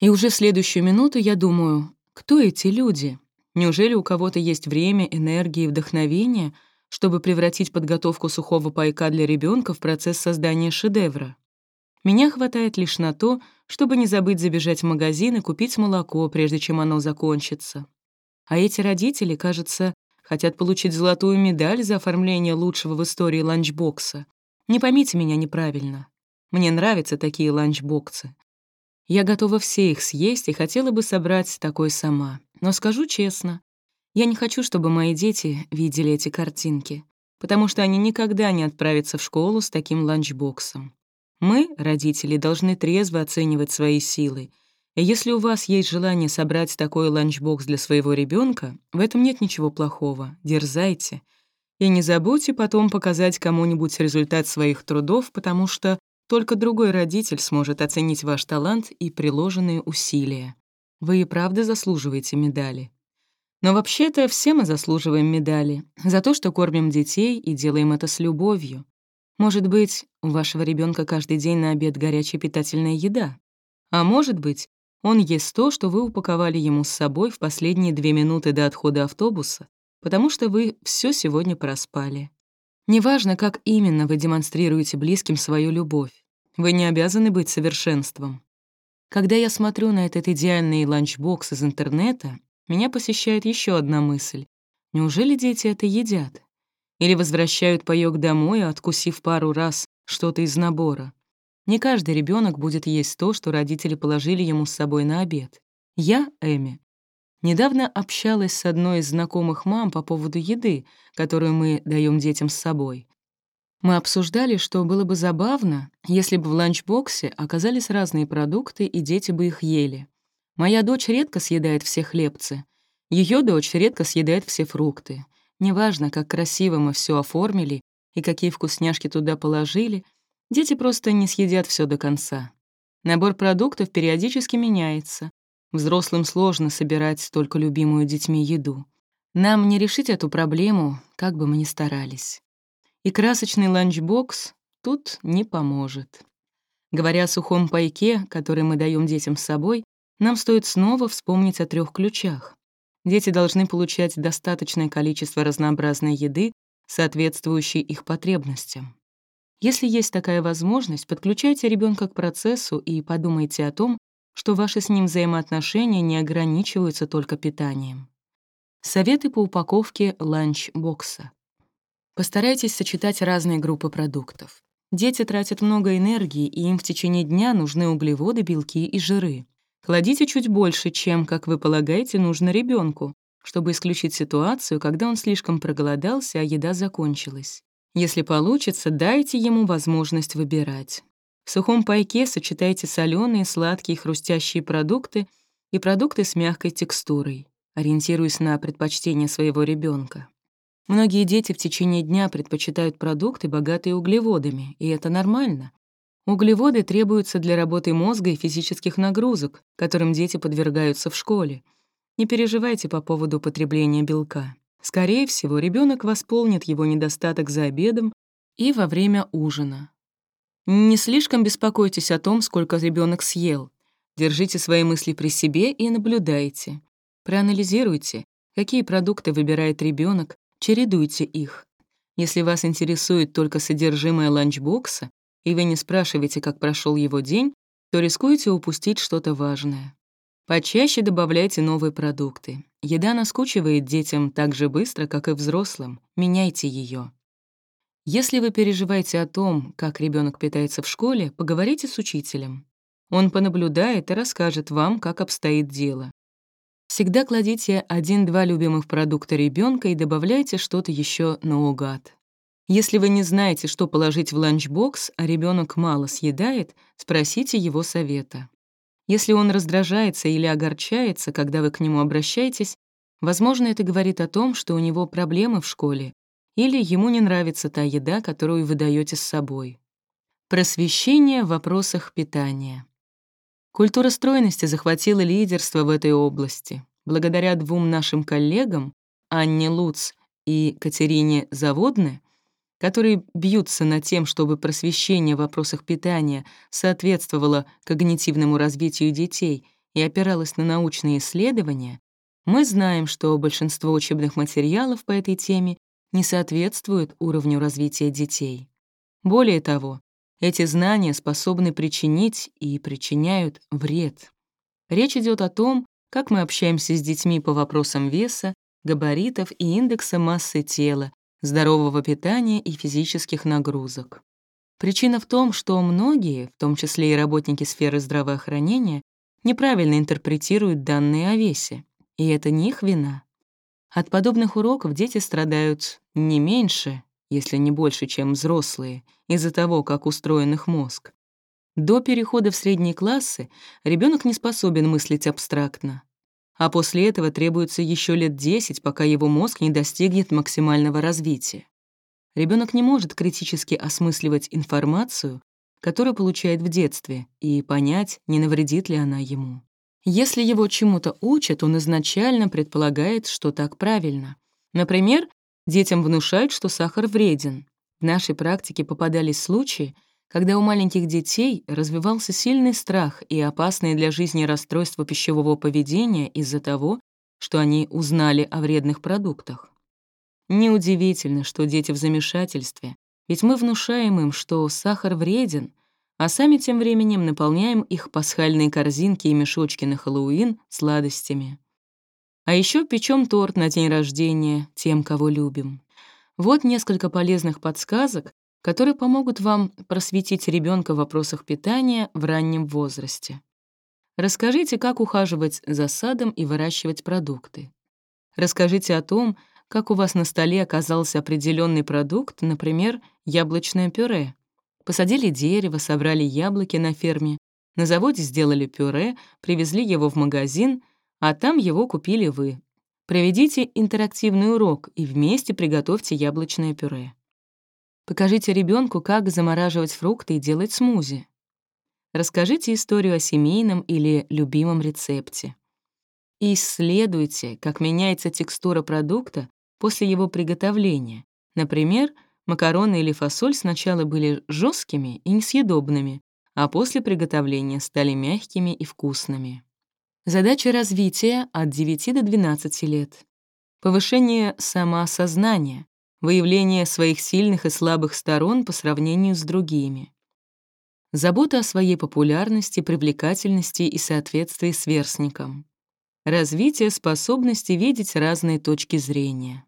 И уже следующую минуту я думаю, кто эти люди? Неужели у кого-то есть время, энергия и вдохновение — чтобы превратить подготовку сухого пайка для ребенка в процесс создания шедевра. Меня хватает лишь на то, чтобы не забыть забежать в магазин и купить молоко, прежде чем оно закончится. А эти родители, кажется, хотят получить золотую медаль за оформление лучшего в истории ланчбокса. Не поймите меня неправильно. Мне нравятся такие ланчбоксы. Я готова все их съесть и хотела бы собрать такой сама. Но скажу честно, я не хочу, чтобы мои дети видели эти картинки, потому что они никогда не отправятся в школу с таким ланчбоксом. Мы, родители, должны трезво оценивать свои силы. Если у вас есть желание собрать такой ланчбокс для своего ребенка, в этом нет ничего плохого. Дерзайте. И не забудьте потом показать кому-нибудь результат своих трудов, потому что только другой родитель сможет оценить ваш талант и приложенные усилия. Вы и правда заслуживаете медали. Но вообще-то все мы заслуживаем медали за то, что кормим детей и делаем это с любовью. Может быть, у вашего ребенка каждый день на обед горячая питательная еда. А может быть, он ест то, что вы упаковали ему с собой в последние две минуты до отхода автобуса, потому что вы все сегодня проспали. Неважно, как именно вы демонстрируете близким свою любовь, вы не обязаны быть совершенством. Когда я смотрю на этот идеальный ланчбокс из интернета, меня посещает еще одна мысль. Неужели дети это едят? Или возвращают паёк домой, откусив пару раз что-то из набора? Не каждый ребенок будет есть то, что родители положили ему с собой на обед. Я, Эми, недавно общалась с одной из знакомых мам по поводу еды, которую мы даем детям с собой. Мы обсуждали, что было бы забавно, если бы в ланчбоксе оказались разные продукты, и дети бы их ели. Моя дочь редко съедает все хлебцы. Ее дочь редко съедает все фрукты. Неважно, как красиво мы все оформили и какие вкусняшки туда положили, дети просто не съедят все до конца. Набор продуктов периодически меняется. Взрослым сложно собирать столько любимую детьми еду. Нам не решить эту проблему, как бы мы ни старались. И красочный ланчбокс тут не поможет. Говоря о сухом пайке, который мы даем детям с собой, нам стоит снова вспомнить о трех ключах. Дети должны получать достаточное количество разнообразной еды, соответствующей их потребностям. Если есть такая возможность, подключайте ребенка к процессу и подумайте о том, что ваши с ним взаимоотношения не ограничиваются только питанием. Советы по упаковке ланч-бокса. Постарайтесь сочетать разные группы продуктов. Дети тратят много энергии, и им в течение дня нужны углеводы, белки и жиры. Кладите чуть больше, чем, как вы полагаете, нужно ребенку, чтобы исключить ситуацию, когда он слишком проголодался, а еда закончилась. Если получится, дайте ему возможность выбирать. В сухом пайке сочетайте соленые, сладкие, хрустящие продукты и продукты с мягкой текстурой, ориентируясь на предпочтения своего ребенка. Многие дети в течение дня предпочитают продукты, богатые углеводами, и это нормально. Углеводы требуются для работы мозга и физических нагрузок, которым дети подвергаются в школе. Не переживайте по поводу потребления белка. Скорее всего, ребенок восполнит его недостаток за обедом и во время ужина. Не слишком беспокойтесь о том, сколько ребенок съел. Держите свои мысли при себе и наблюдайте. Проанализируйте, какие продукты выбирает ребенок, чередуйте их. Если вас интересует только содержимое ланчбокса, и вы не спрашиваете, как прошел его день, то рискуете упустить что-то важное. Почаще добавляйте новые продукты. Еда наскучивает детям так же быстро, как и взрослым. Меняйте ее. Если вы переживаете о том, как ребенок питается в школе, поговорите с учителем. Он понаблюдает и расскажет вам, как обстоит дело. Всегда кладите один-два любимых продукта ребенка и добавляйте что-то еще наугад. Если вы не знаете, что положить в ланчбокс, а ребенок мало съедает, спросите его совета. Если он раздражается или огорчается, когда вы к нему обращаетесь, возможно, это говорит о том, что у него проблемы в школе или ему не нравится та еда, которую вы даете с собой. Просвещение в вопросах питания. Культура стройности захватила лидерство в этой области. Благодаря двум нашим коллегам, Анне Луц и Катерине Заводне, которые бьются над тем, чтобы просвещение в вопросах питания соответствовало когнитивному развитию детей и опиралось на научные исследования, мы знаем, что большинство учебных материалов по этой теме не соответствуют уровню развития детей. Более того, эти знания способны причинить и причиняют вред. Речь идет о том, как мы общаемся с детьми по вопросам веса, габаритов и индекса массы тела, здорового питания и физических нагрузок. Причина в том, что многие, в том числе и работники сферы здравоохранения, неправильно интерпретируют данные о весе, и это не их вина. От подобных уроков дети страдают не меньше, если не больше, чем взрослые, из-за того, как устроен их мозг. До перехода в средние классы ребенок не способен мыслить абстрактно а после этого требуется еще лет 10, пока его мозг не достигнет максимального развития. Ребенок не может критически осмысливать информацию, которую получает в детстве, и понять, не навредит ли она ему. Если его чему-то учат, он изначально предполагает, что так правильно. Например, детям внушают, что сахар вреден. В нашей практике попадались случаи, когда у маленьких детей развивался сильный страх и опасные для жизни расстройства пищевого поведения из-за того, что они узнали о вредных продуктах. Неудивительно, что дети в замешательстве, ведь мы внушаем им, что сахар вреден, а сами тем временем наполняем их пасхальные корзинки и мешочки на Хэллоуин сладостями. А еще печем торт на день рождения тем, кого любим. Вот несколько полезных подсказок, которые помогут вам просветить ребенка в вопросах питания в раннем возрасте. Расскажите, как ухаживать за садом и выращивать продукты. Расскажите о том, как у вас на столе оказался определенный продукт, например, яблочное пюре. Посадили дерево, собрали яблоки на ферме, на заводе сделали пюре, привезли его в магазин, а там его купили вы. Проведите интерактивный урок и вместе приготовьте яблочное пюре. Покажите ребенку, как замораживать фрукты и делать смузи. Расскажите историю о семейном или любимом рецепте. Исследуйте, как меняется текстура продукта после его приготовления. Например, макароны или фасоль сначала были жесткими и несъедобными, а после приготовления стали мягкими и вкусными. Задача развития от 9 до 12 лет. Повышение самоосознания, выявление своих сильных и слабых сторон по сравнению с другими. Забота о своей популярности, привлекательности и соответствии сверстникам. Развитие способности видеть разные точки зрения.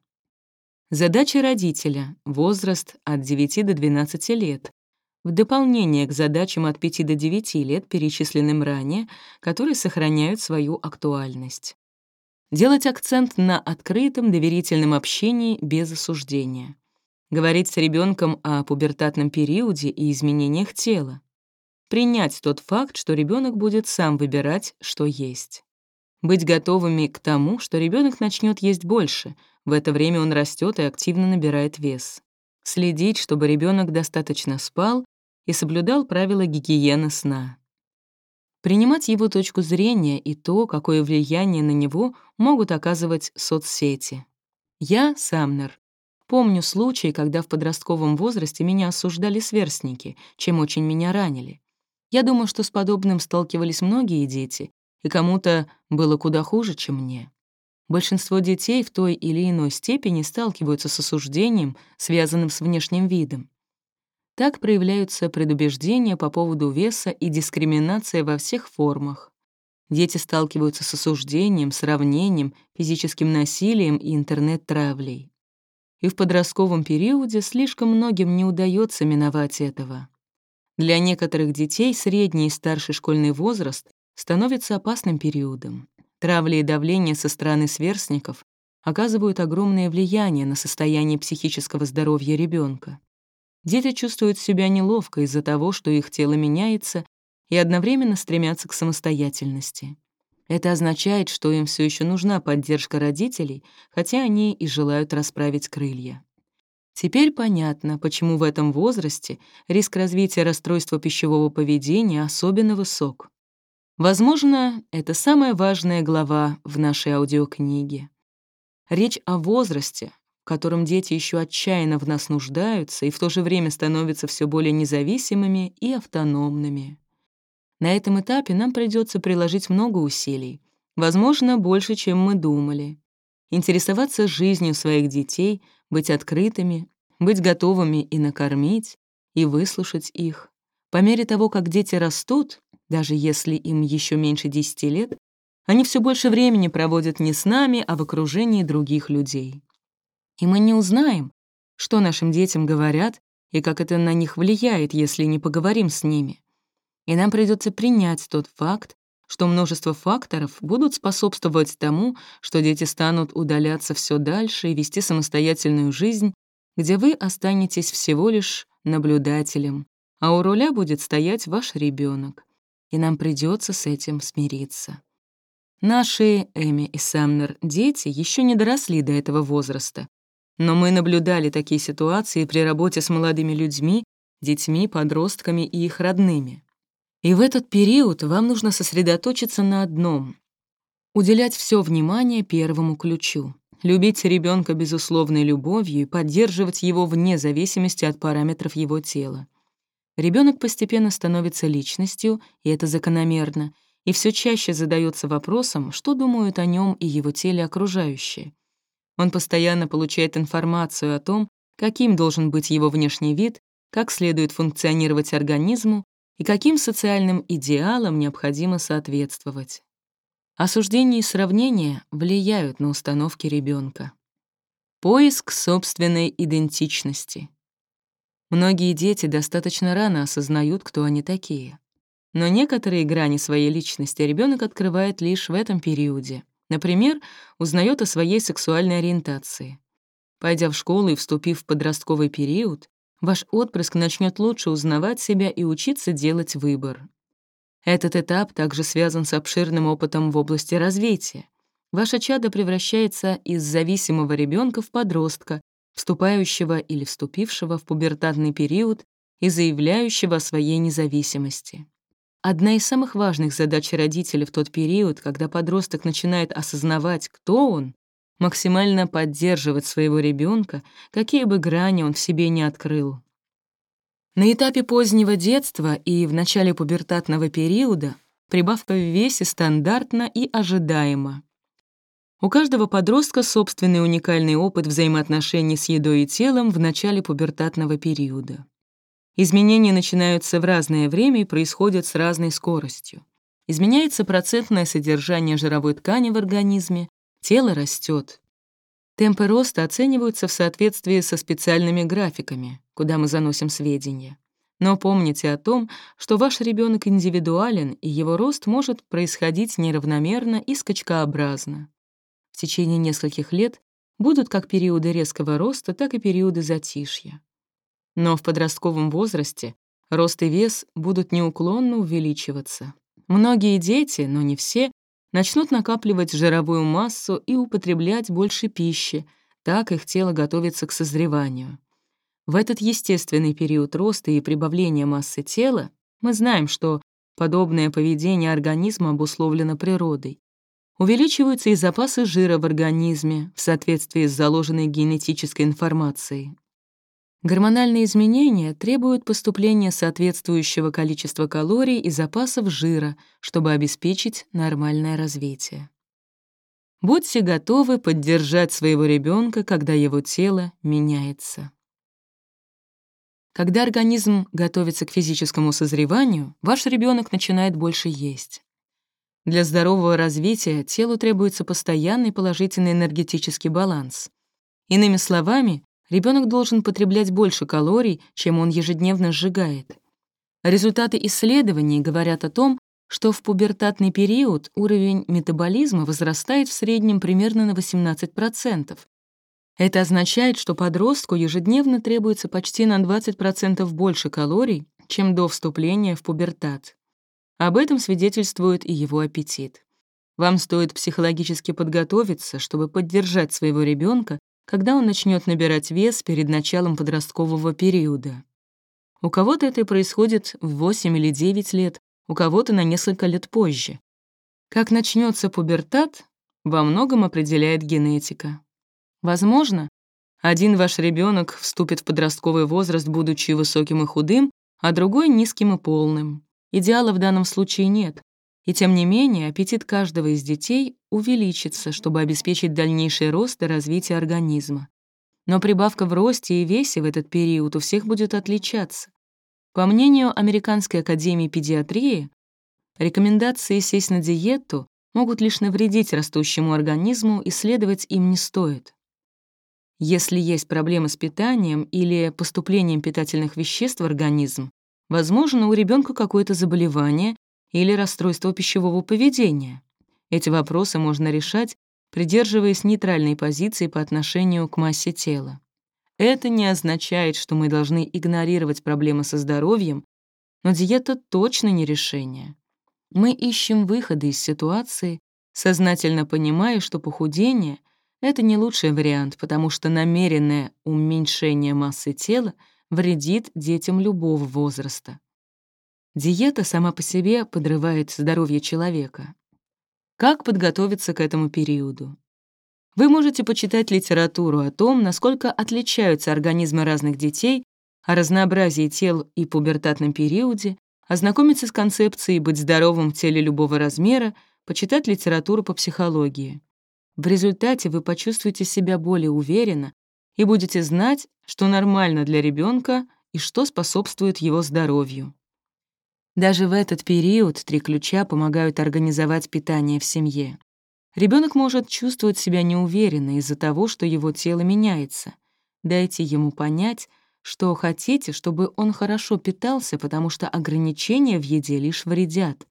Задача родителя — возраст от 9 до 12 лет, в дополнение к задачам от 5 до 9 лет, перечисленным ранее, которые сохраняют свою актуальность. Делать акцент на открытом, доверительном общении без осуждения. Говорить с ребенком о пубертатном периоде и изменениях тела. Принять тот факт, что ребенок будет сам выбирать, что есть. Быть готовыми к тому, что ребенок начнет есть больше, в это время он растет и активно набирает вес. Следить, чтобы ребенок достаточно спал и соблюдал правила гигиены сна. Принимать его точку зрения и то, какое влияние на него могут оказывать соцсети. Я, Самнер, помню случай, когда в подростковом возрасте меня осуждали сверстники, чем очень меня ранили. Я думаю, что с подобным сталкивались многие дети, и кому-то было куда хуже, чем мне. Большинство детей в той или иной степени сталкиваются с осуждением, связанным с внешним видом. Так проявляются предубеждения по поводу веса и дискриминация во всех формах. Дети сталкиваются с осуждением, сравнением, физическим насилием и интернет-травлей. И в подростковом периоде слишком многим не удается миновать этого. Для некоторых детей средний и старший школьный возраст становится опасным периодом. Травли и давление со стороны сверстников оказывают огромное влияние на состояние психического здоровья ребенка. Дети чувствуют себя неловко из-за того, что их тело меняется, и одновременно стремятся к самостоятельности. Это означает, что им все еще нужна поддержка родителей, хотя они и желают расправить крылья. Теперь понятно, почему в этом возрасте риск развития расстройства пищевого поведения особенно высок. Возможно, это самая важная глава в нашей аудиокниге. Речь о возрасте, в котором дети еще отчаянно в нас нуждаются и в то же время становятся все более независимыми и автономными. На этом этапе нам придется приложить много усилий, возможно, больше, чем мы думали. Интересоваться жизнью своих детей, быть открытыми, быть готовыми и накормить, и выслушать их. По мере того, как дети растут, даже если им еще меньше 10 лет, они все больше времени проводят не с нами, а в окружении других людей. И мы не узнаем, что нашим детям говорят и как это на них влияет, если не поговорим с ними. И нам придется принять тот факт, что множество факторов будут способствовать тому, что дети станут удаляться все дальше и вести самостоятельную жизнь, где вы останетесь всего лишь наблюдателем, а у руля будет стоять ваш ребенок, и нам придется с этим смириться. Наши Эми и Самнер дети еще не доросли до этого возраста, но мы наблюдали такие ситуации при работе с молодыми людьми, детьми, подростками и их родными. И в этот период вам нужно сосредоточиться на одном — уделять все внимание первому ключу, любить ребенка безусловной любовью и поддерживать его вне зависимости от параметров его тела. Ребенок постепенно становится личностью, и это закономерно, и все чаще задается вопросом, что думают о нем и его теле окружающие — он постоянно получает информацию о том, каким должен быть его внешний вид, как следует функционировать организму и каким социальным идеалам необходимо соответствовать. Осуждение и сравнение влияют на установки ребенка. Поиск собственной идентичности. Многие дети достаточно рано осознают, кто они такие. Но некоторые грани своей личности ребенок открывает лишь в этом периоде — Например, узнает о своей сексуальной ориентации. Пойдя в школу и вступив в подростковый период, ваш отпрыск начнет лучше узнавать себя и учиться делать выбор. Этот этап также связан с обширным опытом в области развития. Ваше чадо превращается из зависимого ребенка в подростка, вступающего или вступившего в пубертатный период и заявляющего о своей независимости. Одна из самых важных задач родителя в тот период, когда подросток начинает осознавать, кто он, максимально поддерживать своего ребенка, какие бы грани он в себе не открыл. На этапе позднего детства и в начале пубертатного периода прибавка в весе стандартна и ожидаема. У каждого подростка собственный уникальный опыт взаимоотношений с едой и телом в начале пубертатного периода. Изменения начинаются в разное время и происходят с разной скоростью. Изменяется процентное содержание жировой ткани в организме, тело растет. Темпы роста оцениваются в соответствии со специальными графиками, куда мы заносим сведения. Но помните о том, что ваш ребенок индивидуален, и его рост может происходить неравномерно и скачкообразно. В течение нескольких лет будут как периоды резкого роста, так и периоды затишья. Но в подростковом возрасте рост и вес будут неуклонно увеличиваться. Многие дети, но не все, начнут накапливать жировую массу и употреблять больше пищи, так их тело готовится к созреванию. В этот естественный период роста и прибавления массы тела мы знаем, что подобное поведение организма обусловлено природой. Увеличиваются и запасы жира в организме в соответствии с заложенной генетической информацией. Гормональные изменения требуют поступления соответствующего количества калорий и запасов жира, чтобы обеспечить нормальное развитие. Будьте готовы поддержать своего ребенка, когда его тело меняется. Когда организм готовится к физическому созреванию, ваш ребенок начинает больше есть. Для здорового развития телу требуется постоянный положительный энергетический баланс. Иными словами, ребенок должен потреблять больше калорий, чем он ежедневно сжигает. Результаты исследований говорят о том, что в пубертатный период уровень метаболизма возрастает в среднем примерно на 18%. Это означает, что подростку ежедневно требуется почти на 20% больше калорий, чем до вступления в пубертат. Об этом свидетельствует и его аппетит. Вам стоит психологически подготовиться, чтобы поддержать своего ребенка когда он начнет набирать вес перед началом подросткового периода. У кого-то это происходит в 8 или 9 лет, у кого-то на несколько лет позже. Как начнется пубертат, во многом определяет генетика. Возможно, один ваш ребенок вступит в подростковый возраст, будучи высоким и худым, а другой — низким и полным. Идеала в данном случае нет, и тем не менее, аппетит каждого из детей увеличится, чтобы обеспечить дальнейший рост и развитие организма. Но прибавка в росте и весе в этот период у всех будет отличаться. По мнению Американской академии педиатрии, рекомендации сесть на диету могут лишь навредить растущему организму и следовать им не стоит. Если есть проблемы с питанием или поступлением питательных веществ в организм, возможно, у ребенка какое-то заболевание или расстройство пищевого поведения. Эти вопросы можно решать, придерживаясь нейтральной позиции по отношению к массе тела. Это не означает, что мы должны игнорировать проблемы со здоровьем, но диета точно не решение. Мы ищем выходы из ситуации, сознательно понимая, что похудение — это не лучший вариант, потому что намеренное уменьшение массы тела вредит детям любого возраста. Диета сама по себе подрывает здоровье человека. Как подготовиться к этому периоду? Вы можете почитать литературу о том, насколько отличаются организмы разных детей, о разнообразии тел и пубертатном периоде, ознакомиться с концепцией «быть здоровым в теле любого размера», почитать литературу по психологии. В результате вы почувствуете себя более уверенно и будете знать, что нормально для ребенка и что способствует его здоровью. Даже в этот период три ключа помогают организовать питание в семье. Ребенок может чувствовать себя неуверенно из-за того, что его тело меняется. Дайте ему понять, что хотите, чтобы он хорошо питался, потому что ограничения в еде лишь вредят.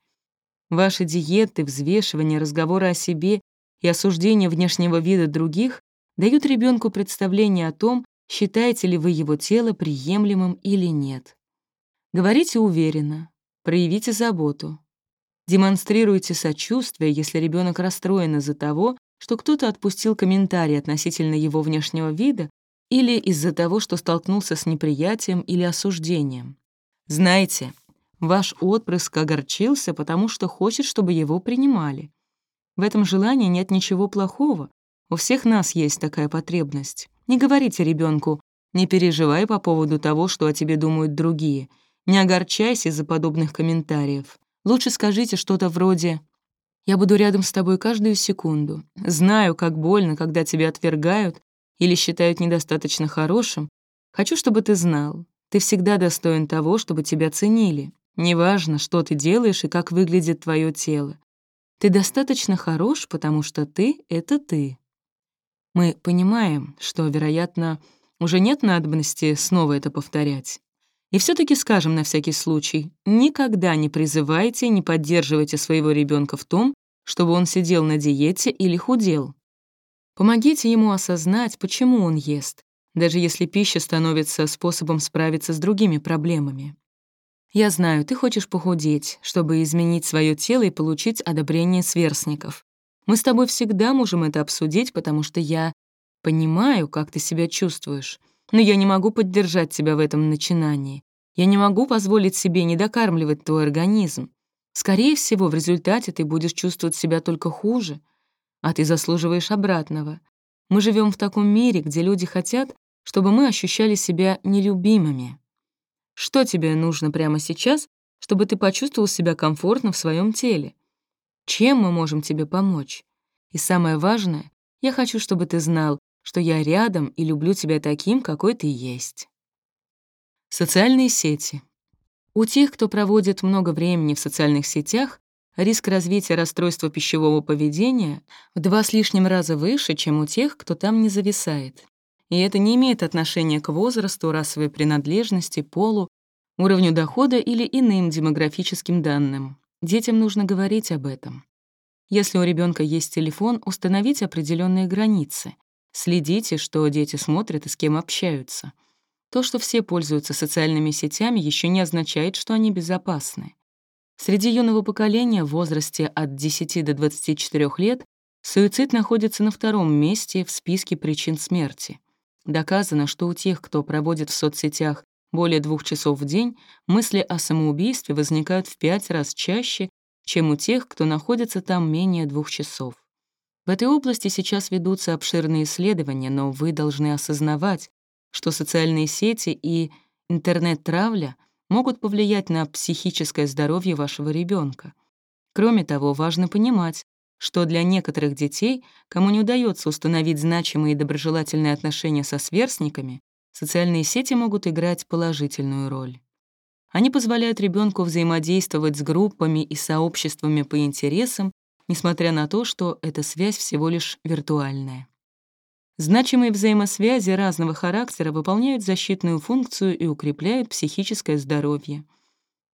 Ваши диеты, взвешивание, разговоры о себе и осуждение внешнего вида других дают ребенку представление о том, считаете ли вы его тело приемлемым или нет. Говорите уверенно, Проявите заботу. Демонстрируйте сочувствие, если ребенок расстроен из-за того, что кто-то отпустил комментарий относительно его внешнего вида или из-за того, что столкнулся с неприятием или осуждением. Знайте, Ваш отпрыск огорчился, потому что хочет, чтобы его принимали. В этом желании нет ничего плохого. У всех нас есть такая потребность. Не говорите ребенку, не переживай по поводу того, что о тебе думают другие. Не огорчайся из-за подобных комментариев. Лучше скажите что-то вроде «Я буду рядом с тобой каждую секунду. Знаю, как больно, когда тебя отвергают или считают недостаточно хорошим. Хочу, чтобы ты знал. Ты всегда достоин того, чтобы тебя ценили. Неважно, что ты делаешь и как выглядит твое тело. Ты достаточно хорош, потому что ты — это ты. Мы понимаем, что, вероятно, уже нет надобности снова это повторять. И все таки скажем на всякий случай, никогда не призывайте, не поддерживайте своего ребенка в том, чтобы он сидел на диете или худел. Помогите ему осознать, почему он ест, даже если пища становится способом справиться с другими проблемами. Я знаю, ты хочешь похудеть, чтобы изменить свое тело и получить одобрение сверстников. Мы с тобой всегда можем это обсудить, потому что я понимаю, как ты себя чувствуешь но я не могу поддержать тебя в этом начинании. Я не могу позволить себе не докармливать твой организм. Скорее всего, в результате ты будешь чувствовать себя только хуже, а ты заслуживаешь обратного. Мы живем в таком мире, где люди хотят, чтобы мы ощущали себя нелюбимыми. Что тебе нужно прямо сейчас, чтобы ты почувствовал себя комфортно в своем теле? Чем мы можем тебе помочь? И самое важное, я хочу, чтобы ты знал, что я рядом и люблю тебя таким, какой ты есть. Социальные сети. У тех, кто проводит много времени в социальных сетях, риск развития расстройства пищевого поведения в два с лишним раза выше, чем у тех, кто там не зависает. И это не имеет отношения к возрасту, расовой принадлежности, полу, уровню дохода или иным демографическим данным. Детям нужно говорить об этом. Если у ребенка есть телефон, установить определенные границы. Следите, что дети смотрят и с кем общаются. То, что все пользуются социальными сетями, еще не означает, что они безопасны. Среди юного поколения в возрасте от 10 до 24 лет суицид находится на втором месте в списке причин смерти. Доказано, что у тех, кто проводит в соцсетях более двух часов в день, мысли о самоубийстве возникают в пять раз чаще, чем у тех, кто находится там менее двух часов. В этой области сейчас ведутся обширные исследования, но вы должны осознавать, что социальные сети и интернет-травля могут повлиять на психическое здоровье вашего ребенка. Кроме того, важно понимать, что для некоторых детей, кому не удается установить значимые и доброжелательные отношения со сверстниками, социальные сети могут играть положительную роль. Они позволяют ребенку взаимодействовать с группами и сообществами по интересам несмотря на то, что эта связь всего лишь виртуальная. Значимые взаимосвязи разного характера выполняют защитную функцию и укрепляют психическое здоровье.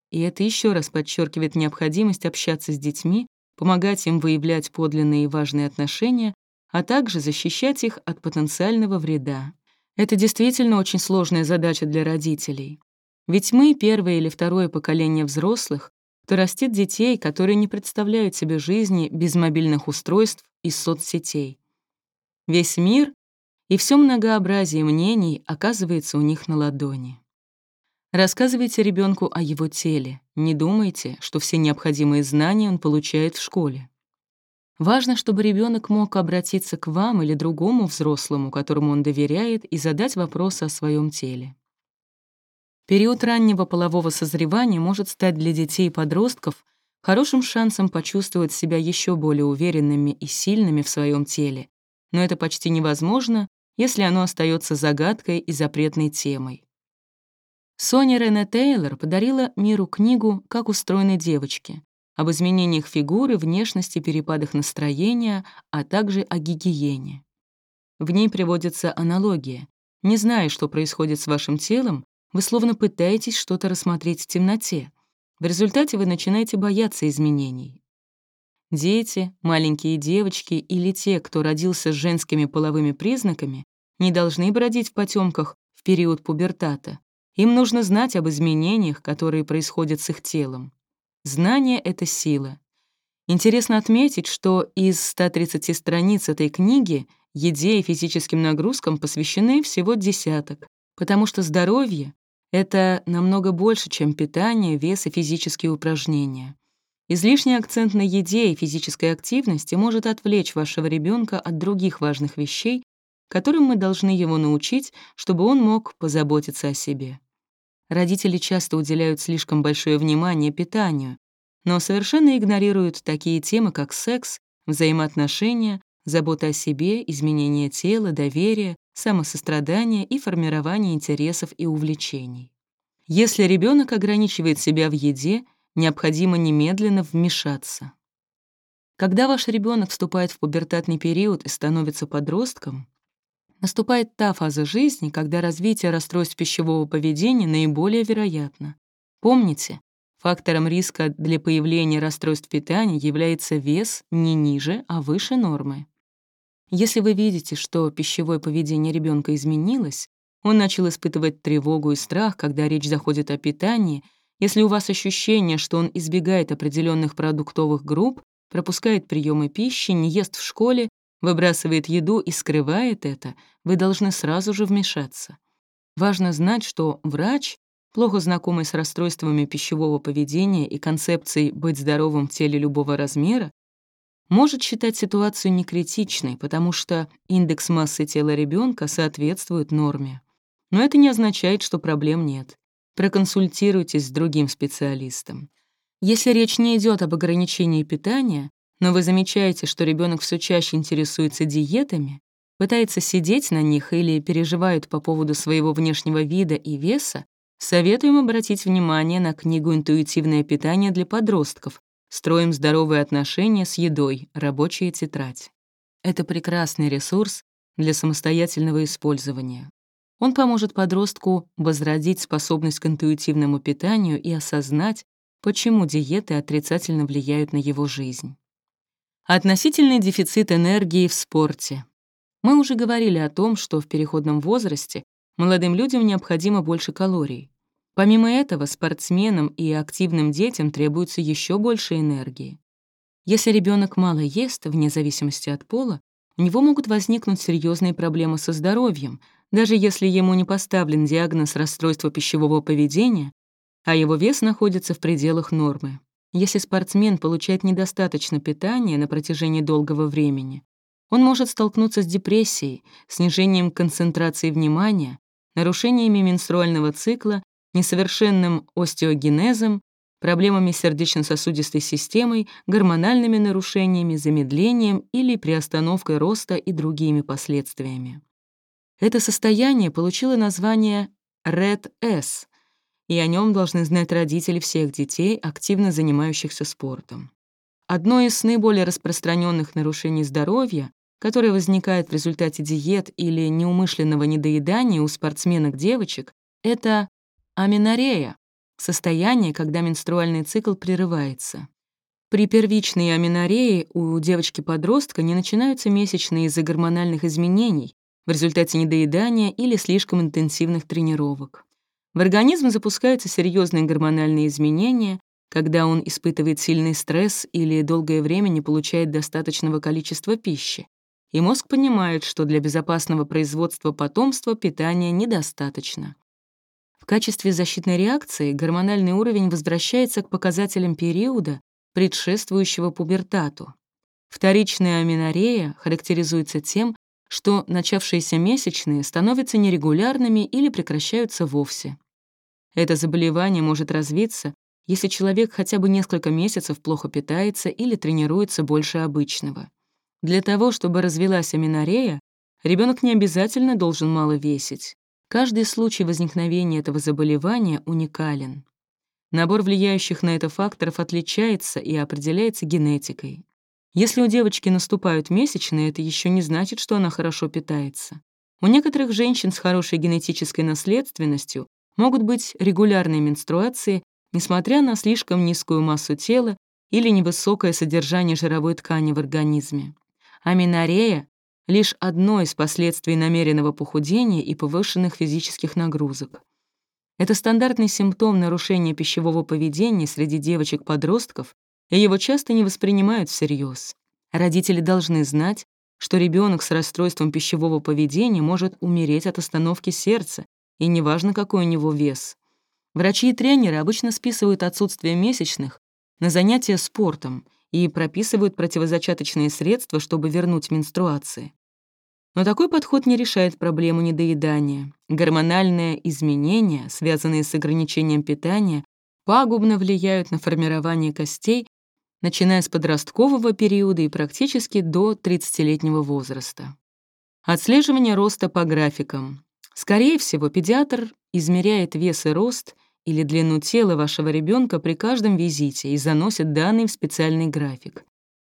И это еще раз подчеркивает необходимость общаться с детьми, помогать им выявлять подлинные и важные отношения, а также защищать их от потенциального вреда. Это действительно очень сложная задача для родителей. Ведь мы, первое или второе поколение взрослых, кто растит детей, которые не представляют себе жизни без мобильных устройств и соцсетей. Весь мир и все многообразие мнений оказывается у них на ладони. Рассказывайте ребенку о его теле. Не думайте, что все необходимые знания он получает в школе. Важно, чтобы ребенок мог обратиться к вам или другому взрослому, которому он доверяет, и задать вопросы о своем теле. Период раннего полового созревания может стать для детей и подростков хорошим шансом почувствовать себя еще более уверенными и сильными в своем теле, но это почти невозможно, если оно остается загадкой и запретной темой. Соня Рене Тейлор подарила миру книгу «Как устроены девочки» об изменениях фигуры, внешности, перепадах настроения, а также о гигиене. В ней приводится аналогия. Не зная, что происходит с вашим телом, вы словно пытаетесь что-то рассмотреть в темноте. В результате вы начинаете бояться изменений. Дети, маленькие девочки или те, кто родился с женскими половыми признаками, не должны бродить в потемках в период пубертата. Им нужно знать об изменениях, которые происходят с их телом. Знание — это сила. Интересно отметить, что из 130 страниц этой книги еде и физическим нагрузкам посвящены всего десяток, потому что здоровье Это намного больше, чем питание, вес и физические упражнения. Излишний акцент на еде и физической активности может отвлечь вашего ребенка от других важных вещей, которым мы должны его научить, чтобы он мог позаботиться о себе. Родители часто уделяют слишком большое внимание питанию, но совершенно игнорируют такие темы, как секс, взаимоотношения, забота о себе, изменение тела, доверие, самосострадание и формирование интересов и увлечений. Если ребенок ограничивает себя в еде, необходимо немедленно вмешаться. Когда ваш ребенок вступает в пубертатный период и становится подростком, наступает та фаза жизни, когда развитие расстройств пищевого поведения наиболее вероятно. Помните, фактором риска для появления расстройств питания является вес не ниже, а выше нормы. Если вы видите, что пищевое поведение ребенка изменилось, он начал испытывать тревогу и страх, когда речь заходит о питании, если у вас ощущение, что он избегает определенных продуктовых групп, пропускает приемы пищи, не ест в школе, выбрасывает еду и скрывает это, вы должны сразу же вмешаться. Важно знать, что врач, плохо знакомый с расстройствами пищевого поведения и концепцией «быть здоровым в теле любого размера», может считать ситуацию некритичной, потому что индекс массы тела ребенка соответствует норме. Но это не означает, что проблем нет. Проконсультируйтесь с другим специалистом. Если речь не идет об ограничении питания, но вы замечаете, что ребенок все чаще интересуется диетами, пытается сидеть на них или переживает по поводу своего внешнего вида и веса, советуем обратить внимание на книгу «Интуитивное питание для подростков», Строим здоровые отношения с едой, рабочая тетрадь. Это прекрасный ресурс для самостоятельного использования. Он поможет подростку возродить способность к интуитивному питанию и осознать, почему диеты отрицательно влияют на его жизнь. Относительный дефицит энергии в спорте. Мы уже говорили о том, что в переходном возрасте молодым людям необходимо больше калорий. Помимо этого, спортсменам и активным детям требуется еще больше энергии. Если ребенок мало ест, вне зависимости от пола, у него могут возникнуть серьезные проблемы со здоровьем, даже если ему не поставлен диагноз расстройства пищевого поведения, а его вес находится в пределах нормы. Если спортсмен получает недостаточно питания на протяжении долгого времени, он может столкнуться с депрессией, снижением концентрации внимания, нарушениями менструального цикла несовершенным остеогенезом, проблемами сердечно-сосудистой системой, гормональными нарушениями, замедлением или приостановкой роста и другими последствиями. Это состояние получило название RED-S, и о нем должны знать родители всех детей, активно занимающихся спортом. Одно из наиболее распространенных нарушений здоровья, которое возникает в результате диет или неумышленного недоедания у спортсменок-девочек, это Аминорея — состояние, когда менструальный цикл прерывается. При первичной аминорее у девочки-подростка не начинаются месячные из-за гормональных изменений в результате недоедания или слишком интенсивных тренировок. В организм запускаются серьезные гормональные изменения, когда он испытывает сильный стресс или долгое время не получает достаточного количества пищи. И мозг понимает, что для безопасного производства потомства питания недостаточно качестве защитной реакции гормональный уровень возвращается к показателям периода, предшествующего пубертату. Вторичная аминорея характеризуется тем, что начавшиеся месячные становятся нерегулярными или прекращаются вовсе. Это заболевание может развиться, если человек хотя бы несколько месяцев плохо питается или тренируется больше обычного. Для того, чтобы развилась аминорея, ребенок не обязательно должен мало весить. Каждый случай возникновения этого заболевания уникален. Набор влияющих на это факторов отличается и определяется генетикой. Если у девочки наступают месячные, это еще не значит, что она хорошо питается. У некоторых женщин с хорошей генетической наследственностью могут быть регулярные менструации, несмотря на слишком низкую массу тела или невысокое содержание жировой ткани в организме. Аминорея лишь одно из последствий намеренного похудения и повышенных физических нагрузок. Это стандартный симптом нарушения пищевого поведения среди девочек-подростков, и его часто не воспринимают всерьез. Родители должны знать, что ребенок с расстройством пищевого поведения может умереть от остановки сердца, и неважно, какой у него вес. Врачи и тренеры обычно списывают отсутствие месячных на занятия спортом и прописывают противозачаточные средства, чтобы вернуть менструации. Но такой подход не решает проблему недоедания. Гормональные изменения, связанные с ограничением питания, пагубно влияют на формирование костей, начиная с подросткового периода и практически до 30-летнего возраста. Отслеживание роста по графикам. Скорее всего, педиатр измеряет вес и рост или длину тела вашего ребенка при каждом визите и заносит данные в специальный график.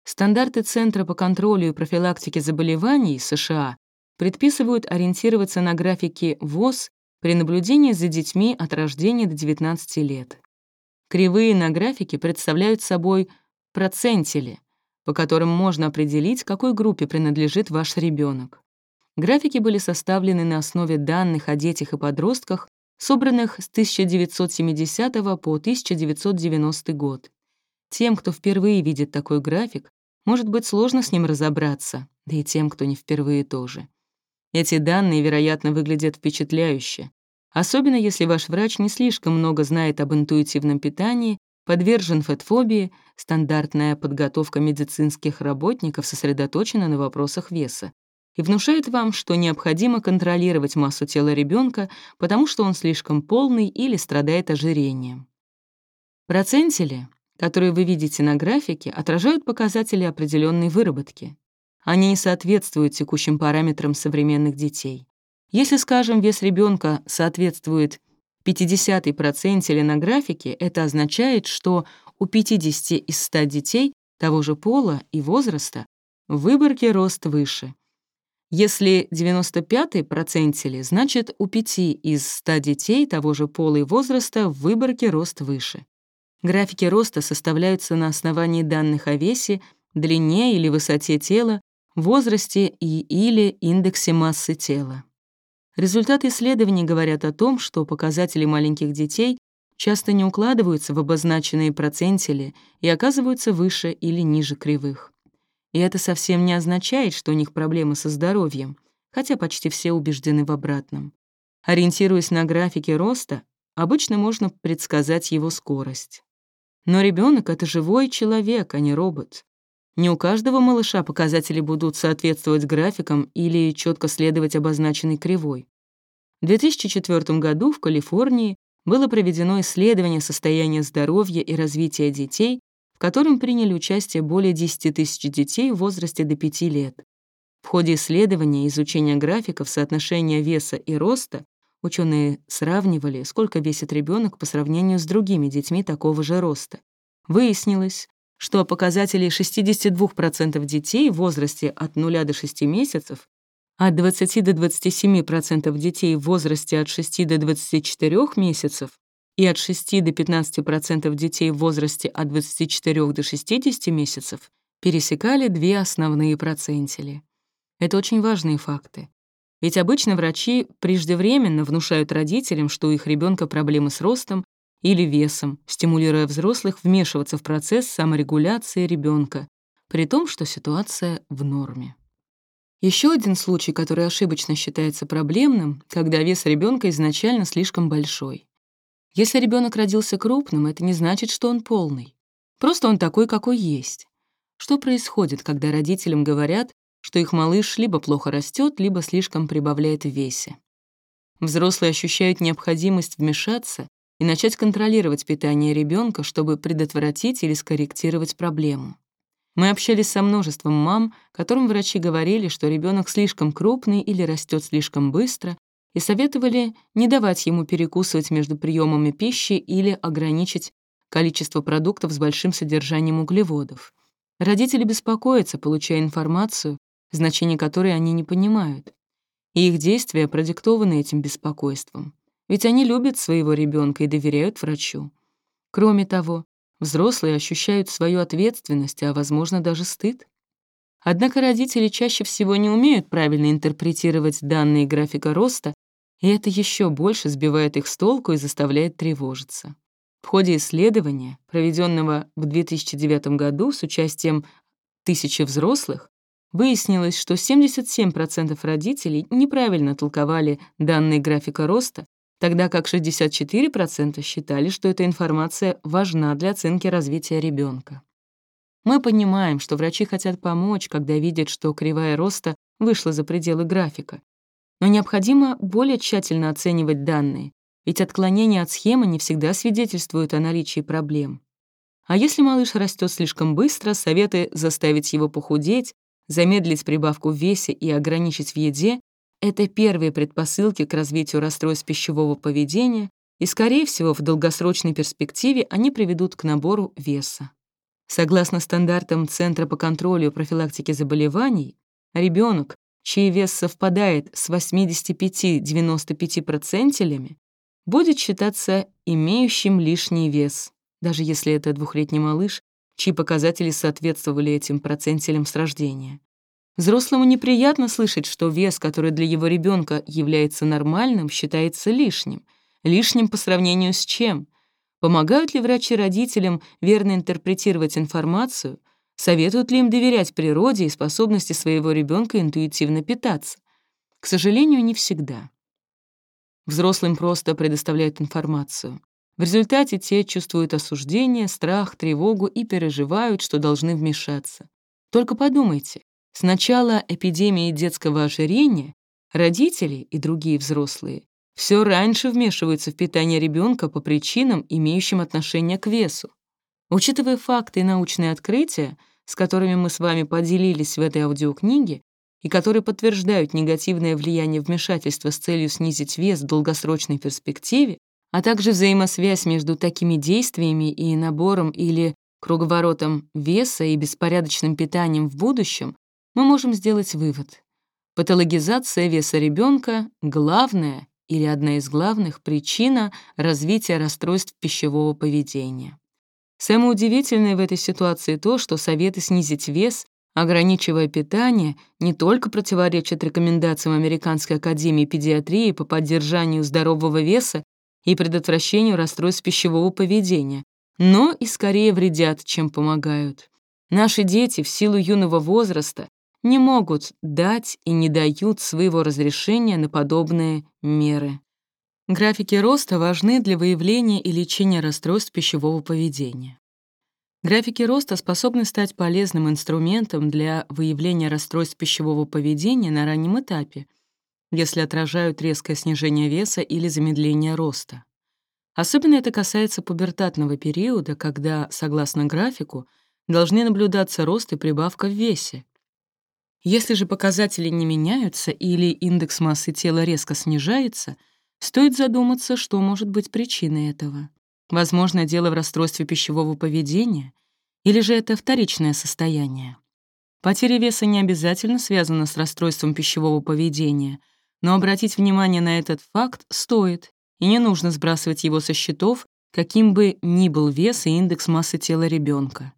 Стандарты Центра по контролю и профилактике заболеваний США предписывают ориентироваться на графики ВОЗ при наблюдении за детьми от рождения до 19 лет. Кривые на графике представляют собой процентили, по которым можно определить, какой группе принадлежит ваш ребенок. Графики были составлены на основе данных о детях и подростках, собранных с 1970 по 1990 год. Тем, кто впервые видит такой график, может быть сложно с ним разобраться, да и тем, кто не впервые тоже. Эти данные, вероятно, выглядят впечатляюще, особенно если ваш врач не слишком много знает об интуитивном питании, подвержен фетфобии, стандартная подготовка медицинских работников сосредоточена на вопросах веса, и внушает вам, что необходимо контролировать массу тела ребенка, потому что он слишком полный или страдает ожирением. Процентили, которые вы видите на графике, отражают показатели определенной выработки. Они не соответствуют текущим параметрам современных детей. Если, скажем, вес ребенка соответствует 50-й процентили на графике, это означает, что у 50 из 100 детей того же пола и возраста в выборке рост выше, если 95-й процентили, значит, у 5 из 100 детей того же пола и возраста в выборке рост выше. Графики роста составляются на основании данных о весе, длине или высоте тела, возрасте и или индексе массы тела. Результаты исследований говорят о том, что показатели маленьких детей часто не укладываются в обозначенные процентили и оказываются выше или ниже кривых. И это совсем не означает, что у них проблемы со здоровьем, хотя почти все убеждены в обратном. Ориентируясь на графики роста, обычно можно предсказать его скорость. Но ребенок это живой человек, а не робот. Не у каждого малыша показатели будут соответствовать графикам или четко следовать обозначенной кривой. В 2004 году в Калифорнии было проведено исследование состояния здоровья и развития детей в котором приняли участие более 10 тысяч детей в возрасте до 5 лет. В ходе исследования изучения графиков соотношения веса и роста ученые сравнивали, сколько весит ребенок по сравнению с другими детьми такого же роста. Выяснилось, что показатели 62% детей в возрасте от 0 до 6 месяцев, от 20 до 27% детей в возрасте от 6 до 24 месяцев и от 6 до 15% детей в возрасте от 24 до 60 месяцев пересекали две основные процентили. Это очень важные факты. Ведь обычно врачи преждевременно внушают родителям, что у их ребенка проблемы с ростом или весом, стимулируя взрослых вмешиваться в процесс саморегуляции ребенка, при том, что ситуация в норме. Еще один случай, который ошибочно считается проблемным, когда вес ребенка изначально слишком большой. Если ребенок родился крупным, это не значит, что он полный. Просто он такой, какой есть. Что происходит, когда родителям говорят, что их малыш либо плохо растет, либо слишком прибавляет в весе? Взрослые ощущают необходимость вмешаться и начать контролировать питание ребенка, чтобы предотвратить или скорректировать проблему. Мы общались со множеством мам, которым врачи говорили, что ребенок слишком крупный или растет слишком быстро, и советовали не давать ему перекусывать между приемами пищи или ограничить количество продуктов с большим содержанием углеводов. Родители беспокоятся, получая информацию, значение которой они не понимают. И их действия продиктованы этим беспокойством. Ведь они любят своего ребенка и доверяют врачу. Кроме того, взрослые ощущают свою ответственность, а, возможно, даже стыд. Однако родители чаще всего не умеют правильно интерпретировать данные графика роста и это еще больше сбивает их с толку и заставляет тревожиться. В ходе исследования, проведенного в 2009 году с участием тысячи взрослых, выяснилось, что 77% родителей неправильно толковали данные графика роста, тогда как 64% считали, что эта информация важна для оценки развития ребенка. Мы понимаем, что врачи хотят помочь, когда видят, что кривая роста вышла за пределы графика. Но необходимо более тщательно оценивать данные, ведь отклонения от схемы не всегда свидетельствуют о наличии проблем. А если малыш растет слишком быстро, советы заставить его похудеть, замедлить прибавку в весе и ограничить в еде — это первые предпосылки к развитию расстройств пищевого поведения, и, скорее всего, в долгосрочной перспективе они приведут к набору веса. Согласно стандартам Центра по контролю и профилактике заболеваний, ребенок, чей вес совпадает с 85-95%, будет считаться имеющим лишний вес, даже если это двухлетний малыш, чьи показатели соответствовали этим процентелям с рождения. Взрослому неприятно слышать, что вес, который для его ребенка является нормальным, считается лишним. Лишним по сравнению с чем? Помогают ли врачи родителям верно интерпретировать информацию? Советуют ли им доверять природе и способности своего ребенка интуитивно питаться? К сожалению, не всегда. Взрослым просто предоставляют информацию. В результате те чувствуют осуждение, страх, тревогу и переживают, что должны вмешаться. Только подумайте, с начала эпидемии детского ожирения родители и другие взрослые все раньше вмешиваются в питание ребенка по причинам, имеющим отношение к весу. Учитывая факты и научные открытия, с которыми мы с вами поделились в этой аудиокниге, и которые подтверждают негативное влияние вмешательства с целью снизить вес в долгосрочной перспективе, а также взаимосвязь между такими действиями и набором или круговоротом веса и беспорядочным питанием в будущем, мы можем сделать вывод. Патологизация веса ребенка — главная или одна из главных причин развития расстройств пищевого поведения. Самое удивительное в этой ситуации то, что советы снизить вес, ограничивая питание, не только противоречат рекомендациям Американской академии педиатрии по поддержанию здорового веса и предотвращению расстройств пищевого поведения, но и скорее вредят, чем помогают. Наши дети в силу юного возраста не могут дать и не дают своего разрешения на подобные меры. Графики роста важны для выявления и лечения расстройств пищевого поведения. Графики роста способны стать полезным инструментом для выявления расстройств пищевого поведения на раннем этапе, если отражают резкое снижение веса или замедление роста. Особенно это касается пубертатного периода, когда, согласно графику, должны наблюдаться рост и прибавка в весе, если же показатели не меняются или индекс массы тела резко снижается, стоит задуматься, что может быть причиной этого. Возможно, дело в расстройстве пищевого поведения, или же это вторичное состояние. Потеря веса не обязательно связана с расстройством пищевого поведения, но обратить внимание на этот факт стоит, и не нужно сбрасывать его со счетов, каким бы ни был вес и индекс массы тела ребенка.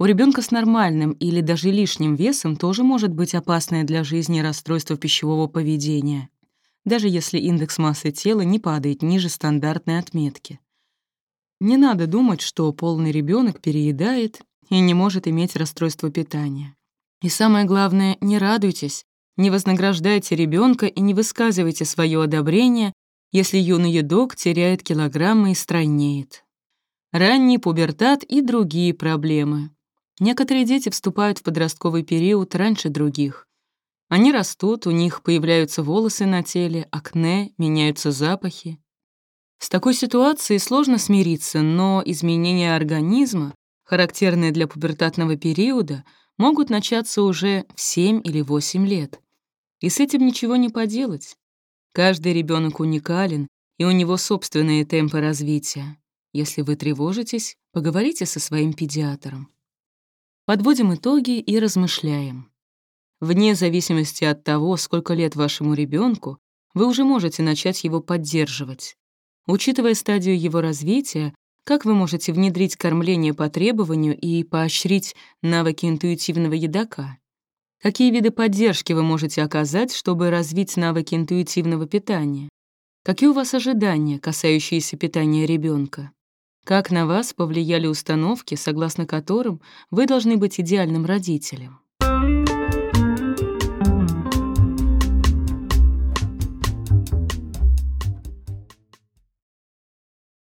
У ребенка с нормальным или даже лишним весом тоже может быть опасное для жизни расстройство пищевого поведения, даже если индекс массы тела не падает ниже стандартной отметки. Не надо думать, что полный ребенок переедает и не может иметь расстройство питания. И самое главное, не радуйтесь, не вознаграждайте ребенка и не высказывайте свое одобрение, если юный едок теряет килограммы и стройнеет. Ранний пубертат и другие проблемы. Некоторые дети вступают в подростковый период раньше других. Они растут, у них появляются волосы на теле, акне, меняются запахи. С такой ситуацией сложно смириться, но изменения организма, характерные для пубертатного периода, могут начаться уже в 7 или 8 лет. И с этим ничего не поделать. Каждый ребенок уникален, и у него собственные темпы развития. Если вы тревожитесь, поговорите со своим педиатром. Подводим итоги и размышляем. Вне зависимости от того, сколько лет вашему ребенку, вы уже можете начать его поддерживать. Учитывая стадию его развития, как вы можете внедрить кормление по требованию и поощрить навыки интуитивного едока? Какие виды поддержки вы можете оказать, чтобы развить навыки интуитивного питания? Какие у вас ожидания, касающиеся питания ребенка? Как на вас повлияли установки, согласно которым вы должны быть идеальным родителем?